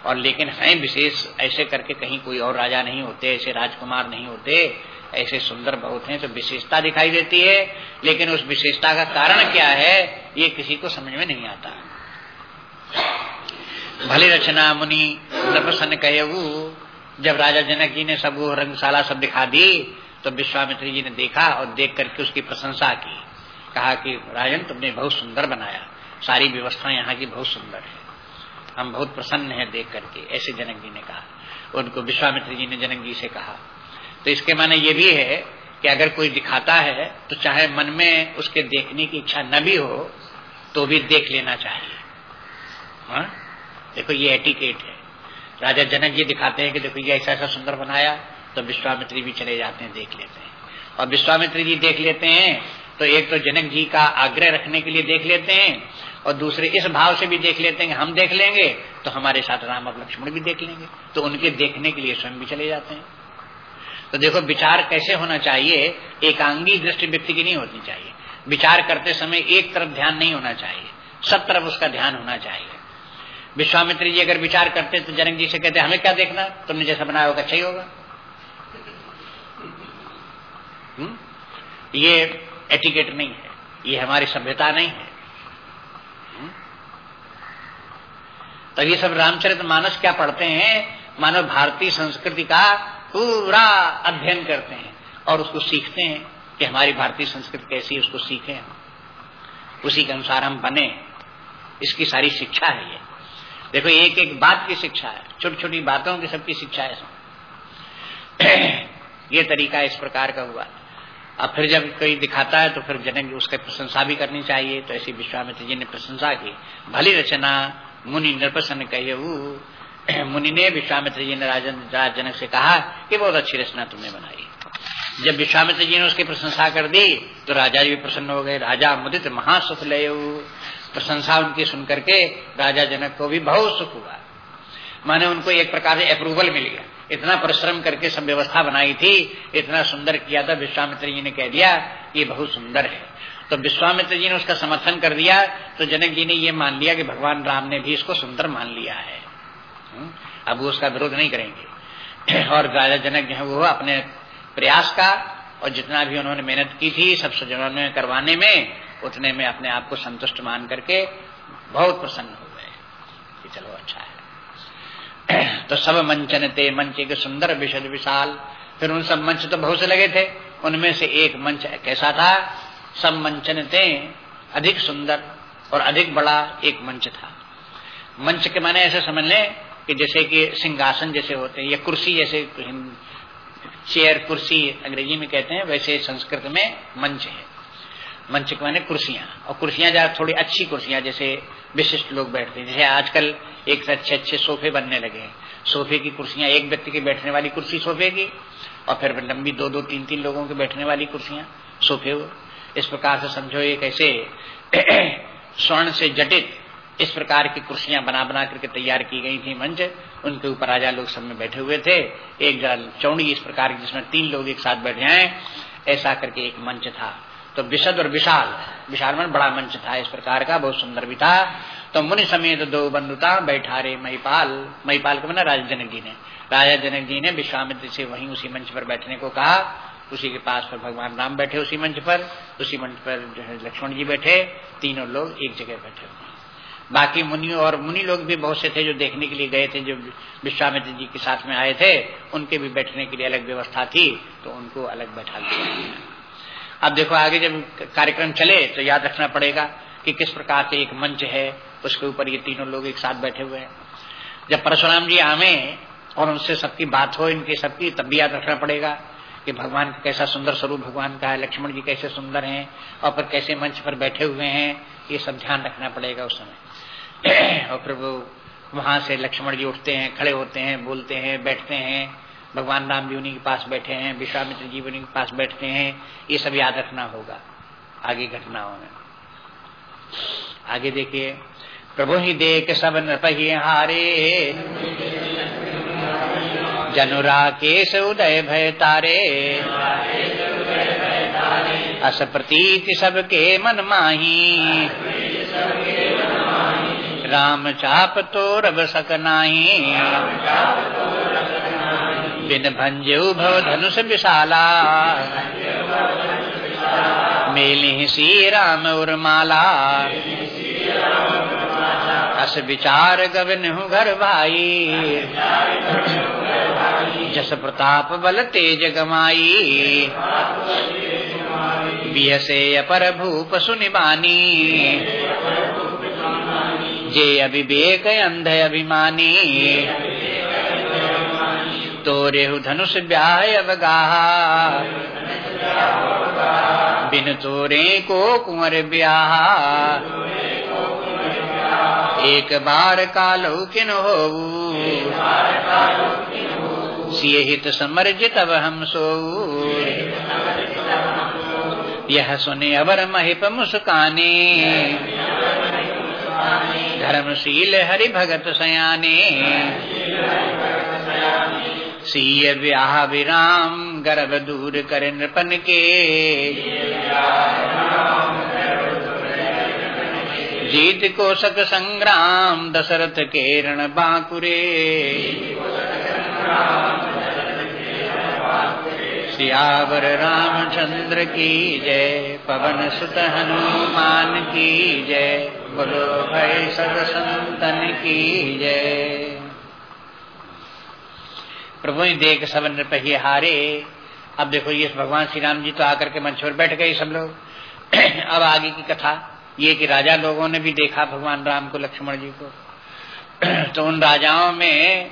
और लेकिन हैं विशेष, ऐसे करके कहीं कोई और राजा नहीं होते, ऐसे राजकुमार नहीं होते, ऐसे सुंदर बहुत हैं तो विशेषता दिखाई देती है। लेकिन उस विशेषता का कारण क्या है, ये किसी को समझ में नहीं आता। भले रचना मुनि प्रसन्न कहे वो जब राजा जनक जी ने सब वो रंगशाला सब दिखा दी तो विश्वामित्र जी ने देखा और देख करके उसकी प्रशंसा की। कहा कि राजन, तुमने बहुत सुंदर बनाया। सारी व्यवस्था यहाँ की बहुत सुंदर है। हम बहुत प्रसन्न हैं देख करके, ऐसे जनक जी ने कहा। उनको विश्वामित्र जी ने जनक जी से कहा। तो इसके माने ये भी है कि अगर कोई दिखाता है तो चाहे मन में उसके देखने की इच्छा न भी हो तो भी देख लेना चाहिए। हा? देखो, ये एटिकेट है। राजा जनक जी दिखाते हैं कि देखो, ये ऐसा ऐसा सुंदर बनाया तो विश्वामित्री भी चले जाते हैं, देख लेते हैं। और विश्वामित्री जी देख लेते हैं तो एक तो जनक जी का आग्रह रखने के लिए देख लेते हैं, और दूसरे इस भाव से भी देख लेते हैं हम देख लेंगे तो हमारे साथ राम और लक्ष्मण भी देख लेंगे। तो उनके देखने के लिए स्वयं भी चले जाते हैं। तो देखो, विचार कैसे होना चाहिए, एकांगी दृष्टि व्यक्ति की नहीं होनी चाहिए। विचार करते समय एक तरफ़ ध्यान नहीं होना चाहिए, सब तरफ़ उसका ध्यान होना चाहिए। विश्वामित्र जी अगर विचार करते तो जनक जी से कहते हमें क्या देखना? तुमने जैसा बनाया होगा अच्छा ही होगा। हुँ? ये एटिकेट नहीं है। ये हमारी सभ्यता नहीं है। हम्म? तो ये सब रामचरित मानस क्या पढ़ते हैं? मानव भारतीय संस्कृति का पूरा अध्ययन करते हैं और उसको सीखते हैं कि हमारी भारतीय संस्कृति कैसी है, उसको सीखें। उसी के अनुसार हम बने। इसकी सारी शिक्षा है ये। देखो एक एक बात की शिक्षा है। छोटी छोटी बातों की सबकी शिक्षा है। ये तरीका इस प्रकार का हुआ। अब फिर जब कोई दिखाता है तो फिर जनक उसकी प्रशंसा भी करनी चाहिए। तो ऐसी विश्वामित्र जी ने प्रशंसा की। भली रचना, मुनि नृपसन कहे मुनि ने विश्वामित्र जी ने राजन राज जनक से कहा कि बहुत अच्छी रचना तुमने बनाई। जब विश्वामित्र जी ने उसकी प्रशंसा कर दी तो राजा जी भी प्रसन्न हो गए। राजा मुदित महासुख ले प्रशंसा उनकी सुनकर के राजा जनक को भी बहुत सुख हुआ। माने उनको एक प्रकार से अप्रूवल मिल गया। इतना परिश्रम करके सब व्यवस्था बनाई थी, इतना सुंदर किया था, विश्वामित्र जी ने कह दिया, ये बहुत सुंदर है। तो विश्वामित्र जी ने उसका समर्थन कर दिया तो जनक जी ने ये मान लिया कि भगवान राम ने भी इसको सुंदर मान लिया है। हम्म? अब वो उसका विरोध नहीं करेंगे। और राजा जनक जो है, वो अपने प्रयास का और जितना भी उन्होंने मेहनत की थी, सब सज्जनों ने करवाने में उतने में अपने आप को संतुष्ट मान करके बहुत प्रसन्न हो गए। कि चलो अच्छा है। तो सब मंचन थे मंच एक सुंदर विशद विशाल। फिर उन सब मंच तो बहुत से लगे थे। उनमें से एक मंच कैसा था? सब मंचन थे अधिक सुंदर और अधिक बड़ा एक मंच था। मंच के माने ऐसे समझ लें कि जैसे कि सिंहासन जैसे होते हैं या कुर्सी जैसे चेयर कुर्सी अंग्रेज़ी में कहते हैं, वैसे संस्कृत में मंच है। मंच के माने कुर्सियाँ। और कुर्सियाँ जरा थोड़ी अच्छी कुर्सियाँ जैसे विशिष्ट लोग बैठते हैं। जैसे आजकल एक से अच्छे अच्छे सोफे बनने लगे। हैं सोफे की कुर्सियाँ, एक व्यक्ति की बैठने वाली कुर्सी सोफे की और फिर लंबी दो दो, तीन तीन लोगों के बैठने वाली कुर्सियाँ, सोफे इस प्रकार से समझो एक ऐसे स्वर्ण से जटित इस प्रकार की कुर्सियाँ बना बना करके तैयार की गई थी मंच। उनके ऊपर राजा लोग सब में बैठे हुए थे। एक चौड़ी इस प्रकार की जिसमें तीन लोग एक साथ बैठे हैं, ऐसा करके एक मंच था। तो विशद और विशाल विशाल मन बड़ा मंच था इस प्रकार का, बहुत सुंदर भी था। तो मुनि समेत दो बंधुता बैठा रे महिपाल। महिपाल को बना राजा जनक जी ने। राजा जनक जी ने विश्वामित्र से वहीं उसी मंच पर बैठने को कहा। उसी के पास पर भगवान राम बैठे उसी मंच पर। उसी मंच पर जो है लक्ष्मण जी बैठे। तीनों लोग एक जगह बैठे हुए। बाकी मुनि और मुनि लोग भी बहुत से थे जो देखने के लिए गए थे, जो विश्वामित्र जी के साथ में आए थे, उनके भी बैठने के लिए अलग व्यवस्था थी तो उनको अलग बैठा दिया अब देखो आगे जब कार्यक्रम चले तो याद रखना पड़ेगा कि किस प्रकार से एक मंच है उसके ऊपर ये तीनों लोग एक साथ बैठे हुए हैं। जब परशुराम जी आवे और उनसे सबकी बात हो, इनके सबकी, तब भी याद रखना पड़ेगा कि भगवान का कैसा सुंदर स्वरूप भगवान का है, लक्ष्मण जी कैसे सुंदर हैं और फिर कैसे मंच पर बैठे हुए हैं, ये सब ध्यान रखना पड़ेगा उस समय। और फिर वो वहाँ से लक्ष्मण जी उठते हैं, खड़े होते हैं, बोलते हैं, बैठते हैं। भगवान राम जी उन्हीं के पास बैठे हैं, विश्वामित्र जी उन्हीं के पास बैठते हैं। ये सब याद रखना होगा, आगे घटनाओं में। आगे देखिए प्रभु ही देख सब नृपही हारे। जनुरा केश उदय भय तारे। अस प्रतीति सबके मन माही। राम चाप तो रब सकनाई बिन भंजऊ भव धनुष विशाला। मेली सी राम उर्माला अस विचार गवन हूँ घर भाई। जस प्रताप बल तेज गमाई। बिहसे अपर भूप सुनिबानी। जे अभिवेक अंध अभिमानी। तोरेहु धनुष ब्याह अवगाहा। बिन तोरे को कुंवर ब्याह। एक बार कालो किन हो सिय हित समर्जित अब हम सो यह सुने अवर महिप मुस्काने। धर्मशील हरि भगत सयाने। सीय ब्याह विराम गर्भ दूर कर नृपन के। जीत कोशक संग्राम दशरथ के रण बांकुरे। सियावर रामचंद्र की जय, पवन सुत हनुमान की जय, बोलो भय सब संतन की जय। प्रभु देख सब नृपही हारे। अब देखो, ये भगवान श्री राम जी तो आकर के मंच पर बैठ गए सब लोग। अब आगे की कथा। ये कि राजा लोगों ने भी देखा भगवान राम को, लक्ष्मण जी को। तो उन राजाओं में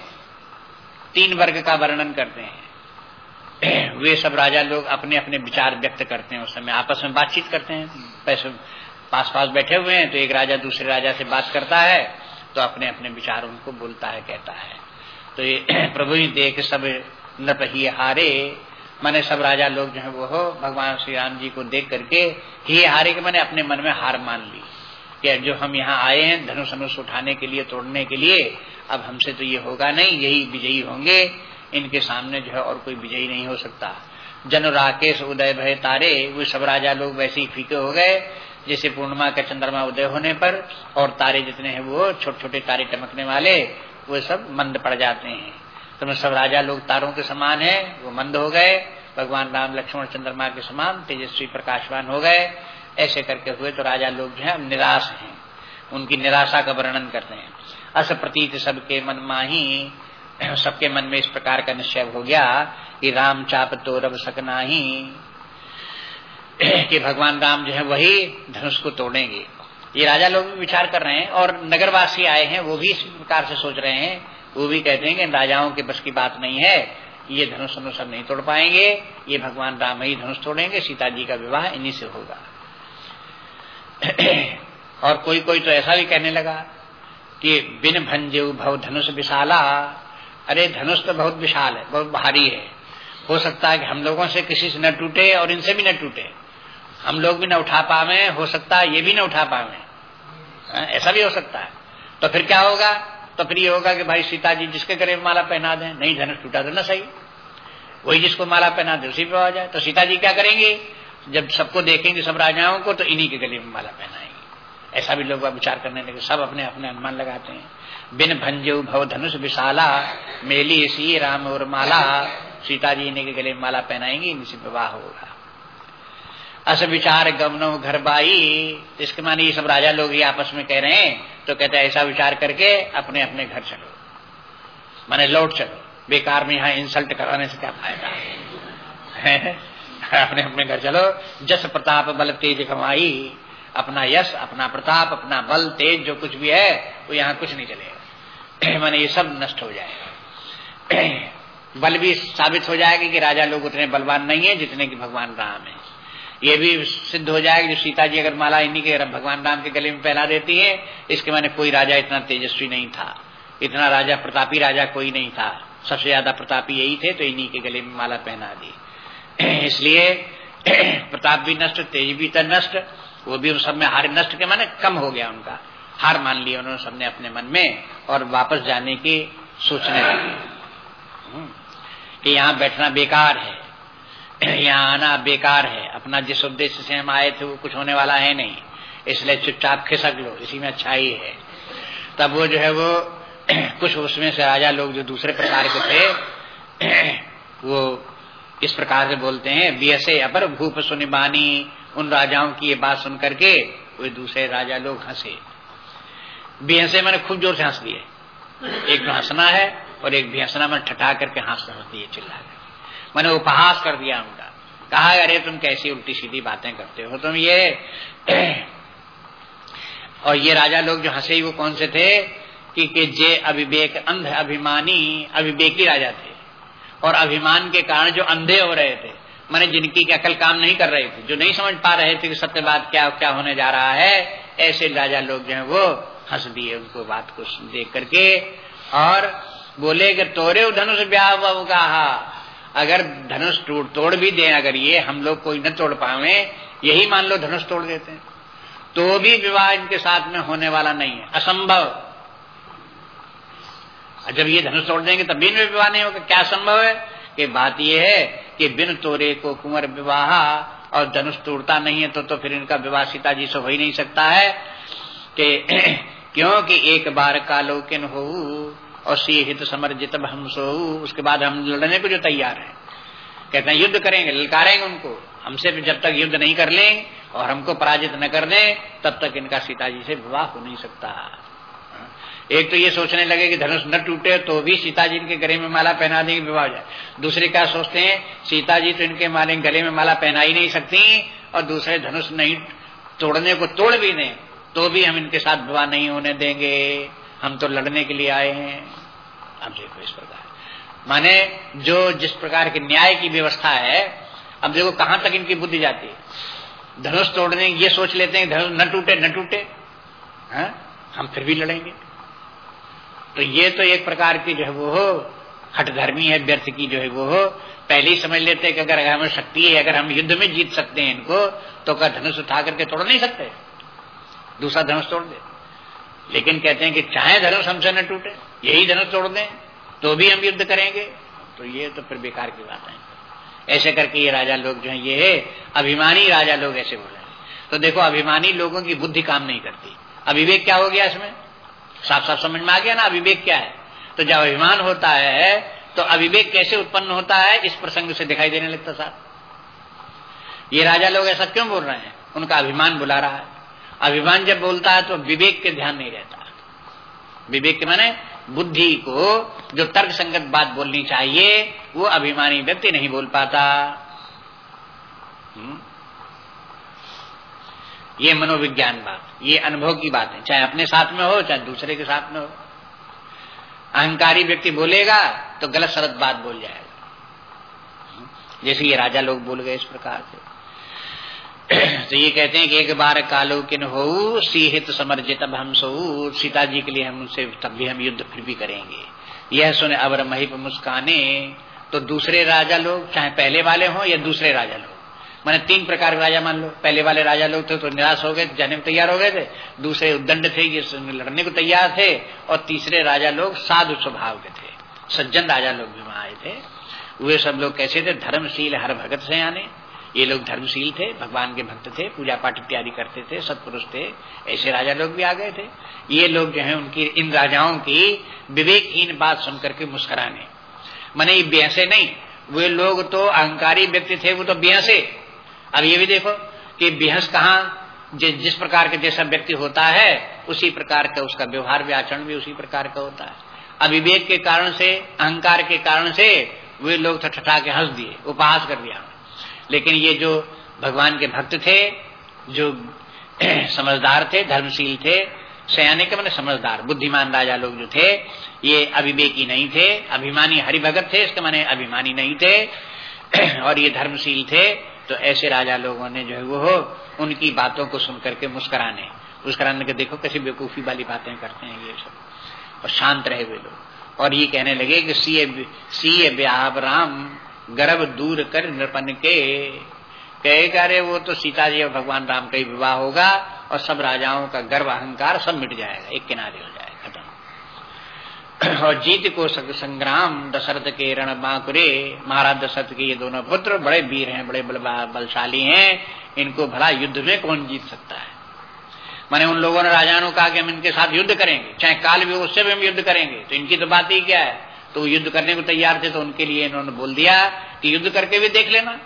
तीन वर्ग का वर्णन करते हैं। वे सब राजा लोग अपने अपने विचार व्यक्त करते हैं उस समय। आपस में बातचीत करते हैं। पैसे पास पास बैठे हुए हैं तो एक राजा दूसरे राजा से बात करता है तो अपने अपने विचार उनको बोलता है, कहता है। तो ये प्रभु ही देख सब नत ही हारे। मैंने सब राजा लोग जो है वो भगवान श्री राम जी को देख करके ही हारे के मैंने अपने मन में हार मान ली कि जो हम यहाँ आए हैं, धनुष धनुष उठाने के लिए, तोड़ने के लिए, अब हमसे तो ये होगा नहीं, यही विजयी होंगे। इनके सामने जो है और कोई विजयी नहीं हो सकता। जन राकेश उदय भय तारे, वो सब राजा लोग वैसे ही फीके हो गए, जैसे पूर्णिमा का चंद्रमा उदय होने पर, और तारे जितने हैं वो छोटे छोटे तारे टमकने वाले, वो सब मंद पड़ जाते हैं। तो सब राजा लोग तारों के समान है, वो मंद हो गए। भगवान राम लक्ष्मण चंद्रमा के समान तेजस्वी प्रकाशवान हो गए। ऐसे करके हुए तो राजा लोग जो है निराश हैं। उनकी निराशा का वर्णन करते हैं। अस प्रतीत सबके मन माही, सबके मन में इस प्रकार का निश्चय हो गया कि राम चाप तो रब सकना ही कि भगवान राम जो है वही धनुष को तोड़ेंगे। ये राजा लोग भी विचार कर रहे हैं और नगरवासी आए हैं, वो भी इस प्रकार से सोच रहे हैं वो भी कहते हैं कि राजाओं के बस की बात नहीं है ये धनुष धनुष सब नहीं तोड़ पाएँगे ये भगवान राम ही धनुष तोड़ेंगे सीता जी का विवाह इन्हीं से होगा। और कोई कोई तो ऐसा भी कहने लगा कि बिन भंजे भव धनुष विशाला। अरे धनुष तो बहुत विशाल है बहुत भारी है। हो सकता है कि हम लोगों से किसी से न टूटे और इनसे भी न टूटे। हम लोग भी न उठा पावे हो सकता है ये भी न उठा पावे। हाँ, ऐसा भी हो सकता है। तो फिर क्या होगा? तो फिर ये होगा कि भाई सीता जी जिसके गले माला पहना दें, नहीं धनुष टूटा तो ना सही। वही जिसको माला पहना दे, उसी पे आ जाए। तो सीता जी क्या करेंगे? जब सबको देखेंगे, सब राजाओं को तो इन्हीं के गले में माला पहनाएँगे। ऐसा भी लोग विचार करने लगे, सब अपने अपने अनुमान लगाते हैं। बिन भंजो भव धनुष विशाला, मेली सी राम और माला सीता जी इन्हीं के गले में माला पहनाएँगे इनसे विवाह होगा। अस विचार गमनो घर बाई इसके माने ये सब राजा लोग ही आपस में कह रहे हैं तो कहते हैं ऐसा विचार करके अपने अपने घर चलो। माने लौट चलो। बेकार में यहाँ इंसल्ट कराने से क्या फ़ायदा? अपने अपने घर चलो। जस प्रताप बल तेज कमाई, अपना यश, अपना प्रताप, अपना बल तेज, जो कुछ भी है, वो यहाँ कुछ नहीं चलेगा। माने ये सब नष्ट हो जाएगा। बल भी साबित हो जाएगा कि राजा लोग उतने बलवान नहीं है जितने की भगवान राम है। ये भी सिद्ध हो जाएगा जो सीता जी अगर माला इन्हीं के भगवान राम के गले में पहना देती है, इसके माने कोई राजा इतना तेजस्वी नहीं था। इतना राजा, प्रतापी राजा कोई नहीं था। सबसे ज़्यादा प्रतापी यही थे तो इन्हीं के गले में माला पहना दी। इसलिए प्रताप भी नष्ट, तेज भी था नष्ट, वो भी उन सब में हार नष्ट के माने कम हो गया उनका। हार मान लिया उन्होंने सबने अपने मन में और वापस जाने की सोचने लगे। हम्म। कि यहाँ बैठना बेकार है। यहाँ आना बेकार है। अपना जिस उद्देश्य से हम आए थे, वो कुछ होने वाला है नहीं। इसलिए चुपचाप खिसक लो, इसी में अच्छाई है। तब वो जो है वो कुछ उसमें से राजा लोग जो दूसरे प्रकार के थे, वो इस प्रकार से बोलते हैं बियसे अपर भूप सुनिबानी। उन राजाओं की ये बात सुन करके वे दूसरे राजा लोग हंसे। बियसे मैंने खूब ज़ोर से हंस दिए। एक तो हंसना है और एक भी हंसना, मैंने ठटा करके हंस दिए चिल्ला मैंने उपहास कर दिया उनका। कहा अरे तुम कैसी उल्टी सीधी बातें करते हो? तुम ये और ये राजा लोग जो हंसे वो कौन से थे? कि, कि जे अभिवेक अंध अभिमानी अभिवेकी राजा थे। और अभिमान के कारण जो अंधे हो रहे थे। मैंने जिनकी की अकल काम नहीं कर रहे थे। जो नहीं समझ पा रहे थे कि सत्य बात क्या क्या होने जा रहा है ऐसे राजा लोग जो है वो हंस दिए उनको बात को देख करके। और बोले कि तोरे धनुष ब्याह कहा अगर धनुष तोड़ भी दें अगर ये हम लोग कोई न तोड़ पावे, यही मान लो धनुष तोड़ देते हैं। तो भी विवाह इनके साथ में होने वाला नहीं है, असंभव। जब ये धनुष तोड़ देंगे, तब बिन विवाह नहीं होगा। क्या संभव है? कि बात यह है कि बिन तोरे को कुंवर विवाह और धनुष तोड़ता नहीं है तो तो फिर इनका विवाह सीता जी से हो ही नहीं सकता है। कि क्योंकि एक बार कालोकिन हो और सी हित समर्जित हम सो उसके बाद हम लड़ने को जो तैयार है। कहते हैं, युद्ध करेंगे, ललकारेंगे उनको। हमसे जब तक युद्ध नहीं कर लें और हमको पराजित न कर दें, तब तक इनका सीता जी से विवाह हो नहीं सकता। एक तो ये सोचने लगे कि धनुष न टूटे तो भी सीता जी इनके गले में माला पहना देंगे, विवाह जाए। दूसरे क्या सोचते हैं सीता जी तो इनके माले गले में माला पहना ही नहीं सकती और दूसरे धनुष नहीं, तोड़ने को तोड़ भी दें तो भी हम इनके साथ विवाह नहीं होने देंगे। हम तो लड़ने के लिए आए हैं। अब देखो इस प्रकार। माने जो जिस प्रकार के न्याय की व्यवस्था है, अब देखो कहाँ तक इनकी बुद्धि जाती है? धनुष तोड़ने, ये सोच लेते हैं, धनुष न टूटे न टूटे हाँ? हम फिर भी लड़ेंगे। तो ये तो एक प्रकार की जो है वो हटधर्मी है, व्यर्थ की जो है वो हो पहले ही समझ लेते हैं कि अगर हमें शक्ति है, अगर हम युद्ध में जीत सकते हैं इनको तो क्या धनुष उठा करके तोड़ नहीं सकते? दूसरा धनुष तोड़ दे। लेकिन कहते हैं कि चाहे धनुष हमसे न टूटे, यही धनुष तोड़ दें तो भी हम युद्ध करेंगे। तो ये तो फिर बेकार की बात है। ऐसे करके ये राजा लोग जो है, ये अभिमानी राजा लोग ऐसे बोले तो देखो, अभिमानी लोगों की बुद्धि काम नहीं करती। अविवेक क्या हो गया इसमें? साफ़ साफ़ समझ में आ गया ना अविवेक क्या है? तो जब अभिमान होता है तो अविवेक कैसे उत्पन्न होता है, इस प्रसंग से दिखाई देने लगता साहब। ये राजा लोग ऐसा क्यों बोल रहे हैं? उनका अभिमान बुला रहा है। अभिमान जब बोलता है तो विवेक के ध्यान नहीं रहता। विवेक के माने बुद्धि को जो तर्क संगत बात बोलनी चाहिए, वो अभिमानी व्यक्ति नहीं बोल पाता। हम्म? ये मनोविज्ञान बात, ये अनुभव की बात है, चाहे अपने साथ में हो, चाहे दूसरे के साथ में हो। अहंकारी व्यक्ति बोलेगा तो गलत सलत बात बोल जाएगा। जैसे ये राजा लोग बोल गए इस प्रकार से। तो ये कहते हैं कि एक बार कालो किन हो सी हित समर्जित हम सो। सीता जी के लिए हम उनसे तब भी हम युद्ध फिर भी करेंगे। यह सुने अवर महिप मुस्काने तो दूसरे राजा लोग, चाहे पहले वाले हों या दूसरे राजा लोग। मैंने तीन प्रकार के राजा मान लो। पहले वाले राजा लोग थे तो निराश हो गए, जाने को तैयार हो गए थे। दूसरे उद्दंड थे ये लड़ने को तैयार थे, और तीसरे राजा लोग साधु स्वभाव के थे। सज्जन राजा लोग भी वहाँ आए थे। वे सब लोग कैसे थे? धर्मशील हर भगत से आने। ये लोग धर्मशील थे, भगवान के भक्त थे पूजा पाठ इत्यादि करते थे, सत्पुरुष थे, ऐसे राजा लोग भी आ गए थे। ये लोग जो है, उनकी, इन राजाओं की विवेकहीन बात सुन करके मुस्कराने। मैंने ब्यासे नहीं, वे लोग तो अहंकारी व्यक्ति थे, वो तो ब्यासे। अब ये भी देखो कि बेहस कहा जिस प्रकार के जैसा व्यक्ति होता है, उसी प्रकार का उसका व्यवहार भी, आचरण भी उसी प्रकार का होता है। अविवेक के कारण से, अहंकार के कारण से, वे लोग ठठा के हंस दिए, उपहास कर दिया। लेकिन ये जो भगवान के भक्त थे, जो समझदार थे, धर्मशील थे सयाने के मैंने समझदार, बुद्धिमान राजा लोग जो थे, ये अभिवेकी नहीं थे, अभिमानी हरिभगत थे, इसके माने अभिमानी नहीं थे, और ये धर्मशील थे तो ऐसे राजा लोगों ने जो है वो उनकी बातों को सुन करके मुस्कराने। मुस्कराने के देखो कैसी बेवकूफ़ी वाली बातें करते हैं ये सब। और शांत रहे वे लोग। और ये कहने लगे कि सी सी ब्याह राम गर्भ दूर कर नृपन के। कहे अरे, वो तो सीता जी और भगवान राम का ही विवाह होगा और सब राजाओं का गर्व अहंकार सब मिट जाएगा, एक किनारे हो जाएगा, खत्म. और जीत को संग्राम, दशरथ के रण बांकुरे, महाराज दशरथ के ये दोनों पुत्र बड़े वीर हैं, बड़े बलशाली हैं। इनको भला युद्ध में कौन जीत सकता है? मैंने उन लोगों ने राजाओं कहा कि हम इनके साथ युद्ध करेंगे, चाहे काल भी उससे भी हम युद्ध करेंगे। तो इनकी तो बात ही क्या है? तो युद्ध करने को तैयार थे तो उनके लिए इन्होंने बोल दिया कि युद्ध करके भी देख लेना।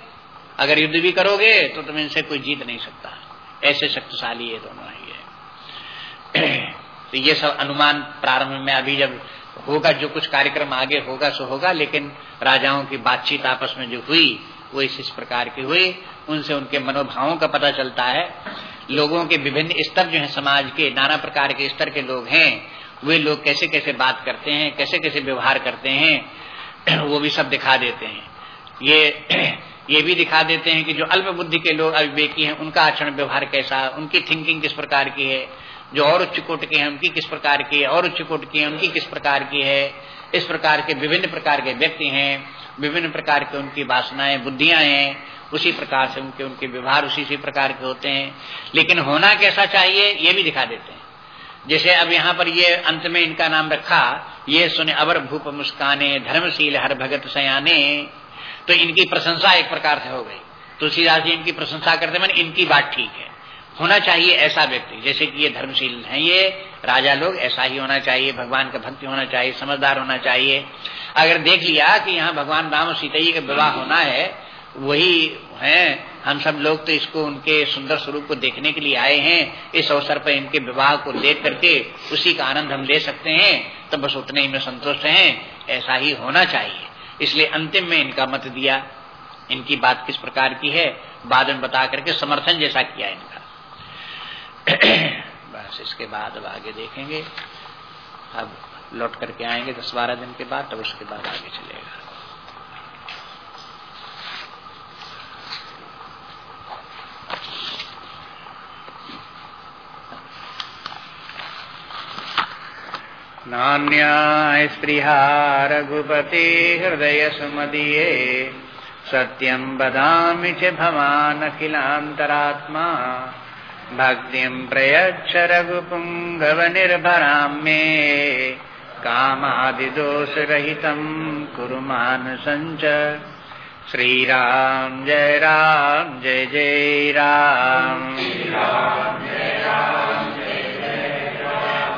अगर युद्ध भी करोगे तो तुम इनसे कोई जीत नहीं सकता। ऐसे शक्तिशाली है दोनों ये। तो ये सब अनुमान प्रारंभ में अभी जब होगा, जो कुछ कार्यक्रम आगे होगा सो होगा, लेकिन राजाओं की बातचीत आपस में जो हुई, वो इस इस प्रकार की हुई। उनसे उनके मनोभावों का पता चलता है। लोगों के विभिन्न स्तर जो है, समाज के, नाना प्रकार के स्तर के लोग हैं। वे लोग कैसे कैसे बात करते हैं, कैसे कैसे व्यवहार करते हैं, वो भी सब दिखा देते हैं। ये ये भी दिखा देते हैं कि जो अल्प बुद्धि के लोग अविवेकी हैं, उनका आचरण व्यवहार कैसा, उनकी थिंकिंग किस प्रकार की है, जो और उच्च कोट के हैं, उनकी किस प्रकार की है, और उच्च कोट की है, उनकी किस प्रकार की है, इस प्रकार के विभिन्न प्रकार के व्यक्ति हैं, विभिन्न प्रकार के उनकी वासनाएँ, बुद्धियाँ हैं, उसी प्रकार से उनके उनके व्यवहार उसी उसी प्रकार के होते हैं। लेकिन होना कैसा चाहिए, ये भी दिखा देते हैं। जैसे अब यहाँ पर ये अंत में इनका नाम रखा, ये सुने अवर भूप मुस्काने, धर्मशील हर भगत सयाने तो इनकी प्रशंसा एक प्रकार से हो गई। तुलसीदास जी इनकी प्रशंसा करते मैंने इनकी बात ठीक है। होना चाहिए ऐसा व्यक्ति, जैसे कि ये धर्मशील है ये, राजा लोग, ऐसा ही होना चाहिए, भगवान का भक्ति होना चाहिए, समझदार होना चाहिए। अगर देख लिया कि यहाँ भगवान राम और सीता जी का विवाह होना है वही है। हम सब लोग तो इसको उनके सुंदर स्वरूप को देखने के लिए आए हैं। इस अवसर पर इनके विवाह को देख करके उसी का आनंद हम ले सकते हैं। तो बस उतने ही में संतुष्ट हैं। ऐसा ही होना चाहिए। इसलिए अंतिम में इनका मत दिया। इनकी बात किस प्रकार की है, बाद में बता करके समर्थन जैसा किया इनका। बस इसके बाद अब आगे देखेंगे। अब लौट करके आएँगे दस बारह दिन के बाद, तब तो उसके बाद आगे चलेगा। नान्या स्पृहा रघुपति हृदय सुमदीये। सत्यं वदामि च भवानखिलान्तरात्मा भक्तिं प्रयच्छ रघुपुङ्गवनिर्भरां मे। कामादिदोषरहितं कुरु मानसञ्च श्रीराम जय राम जय जय राम।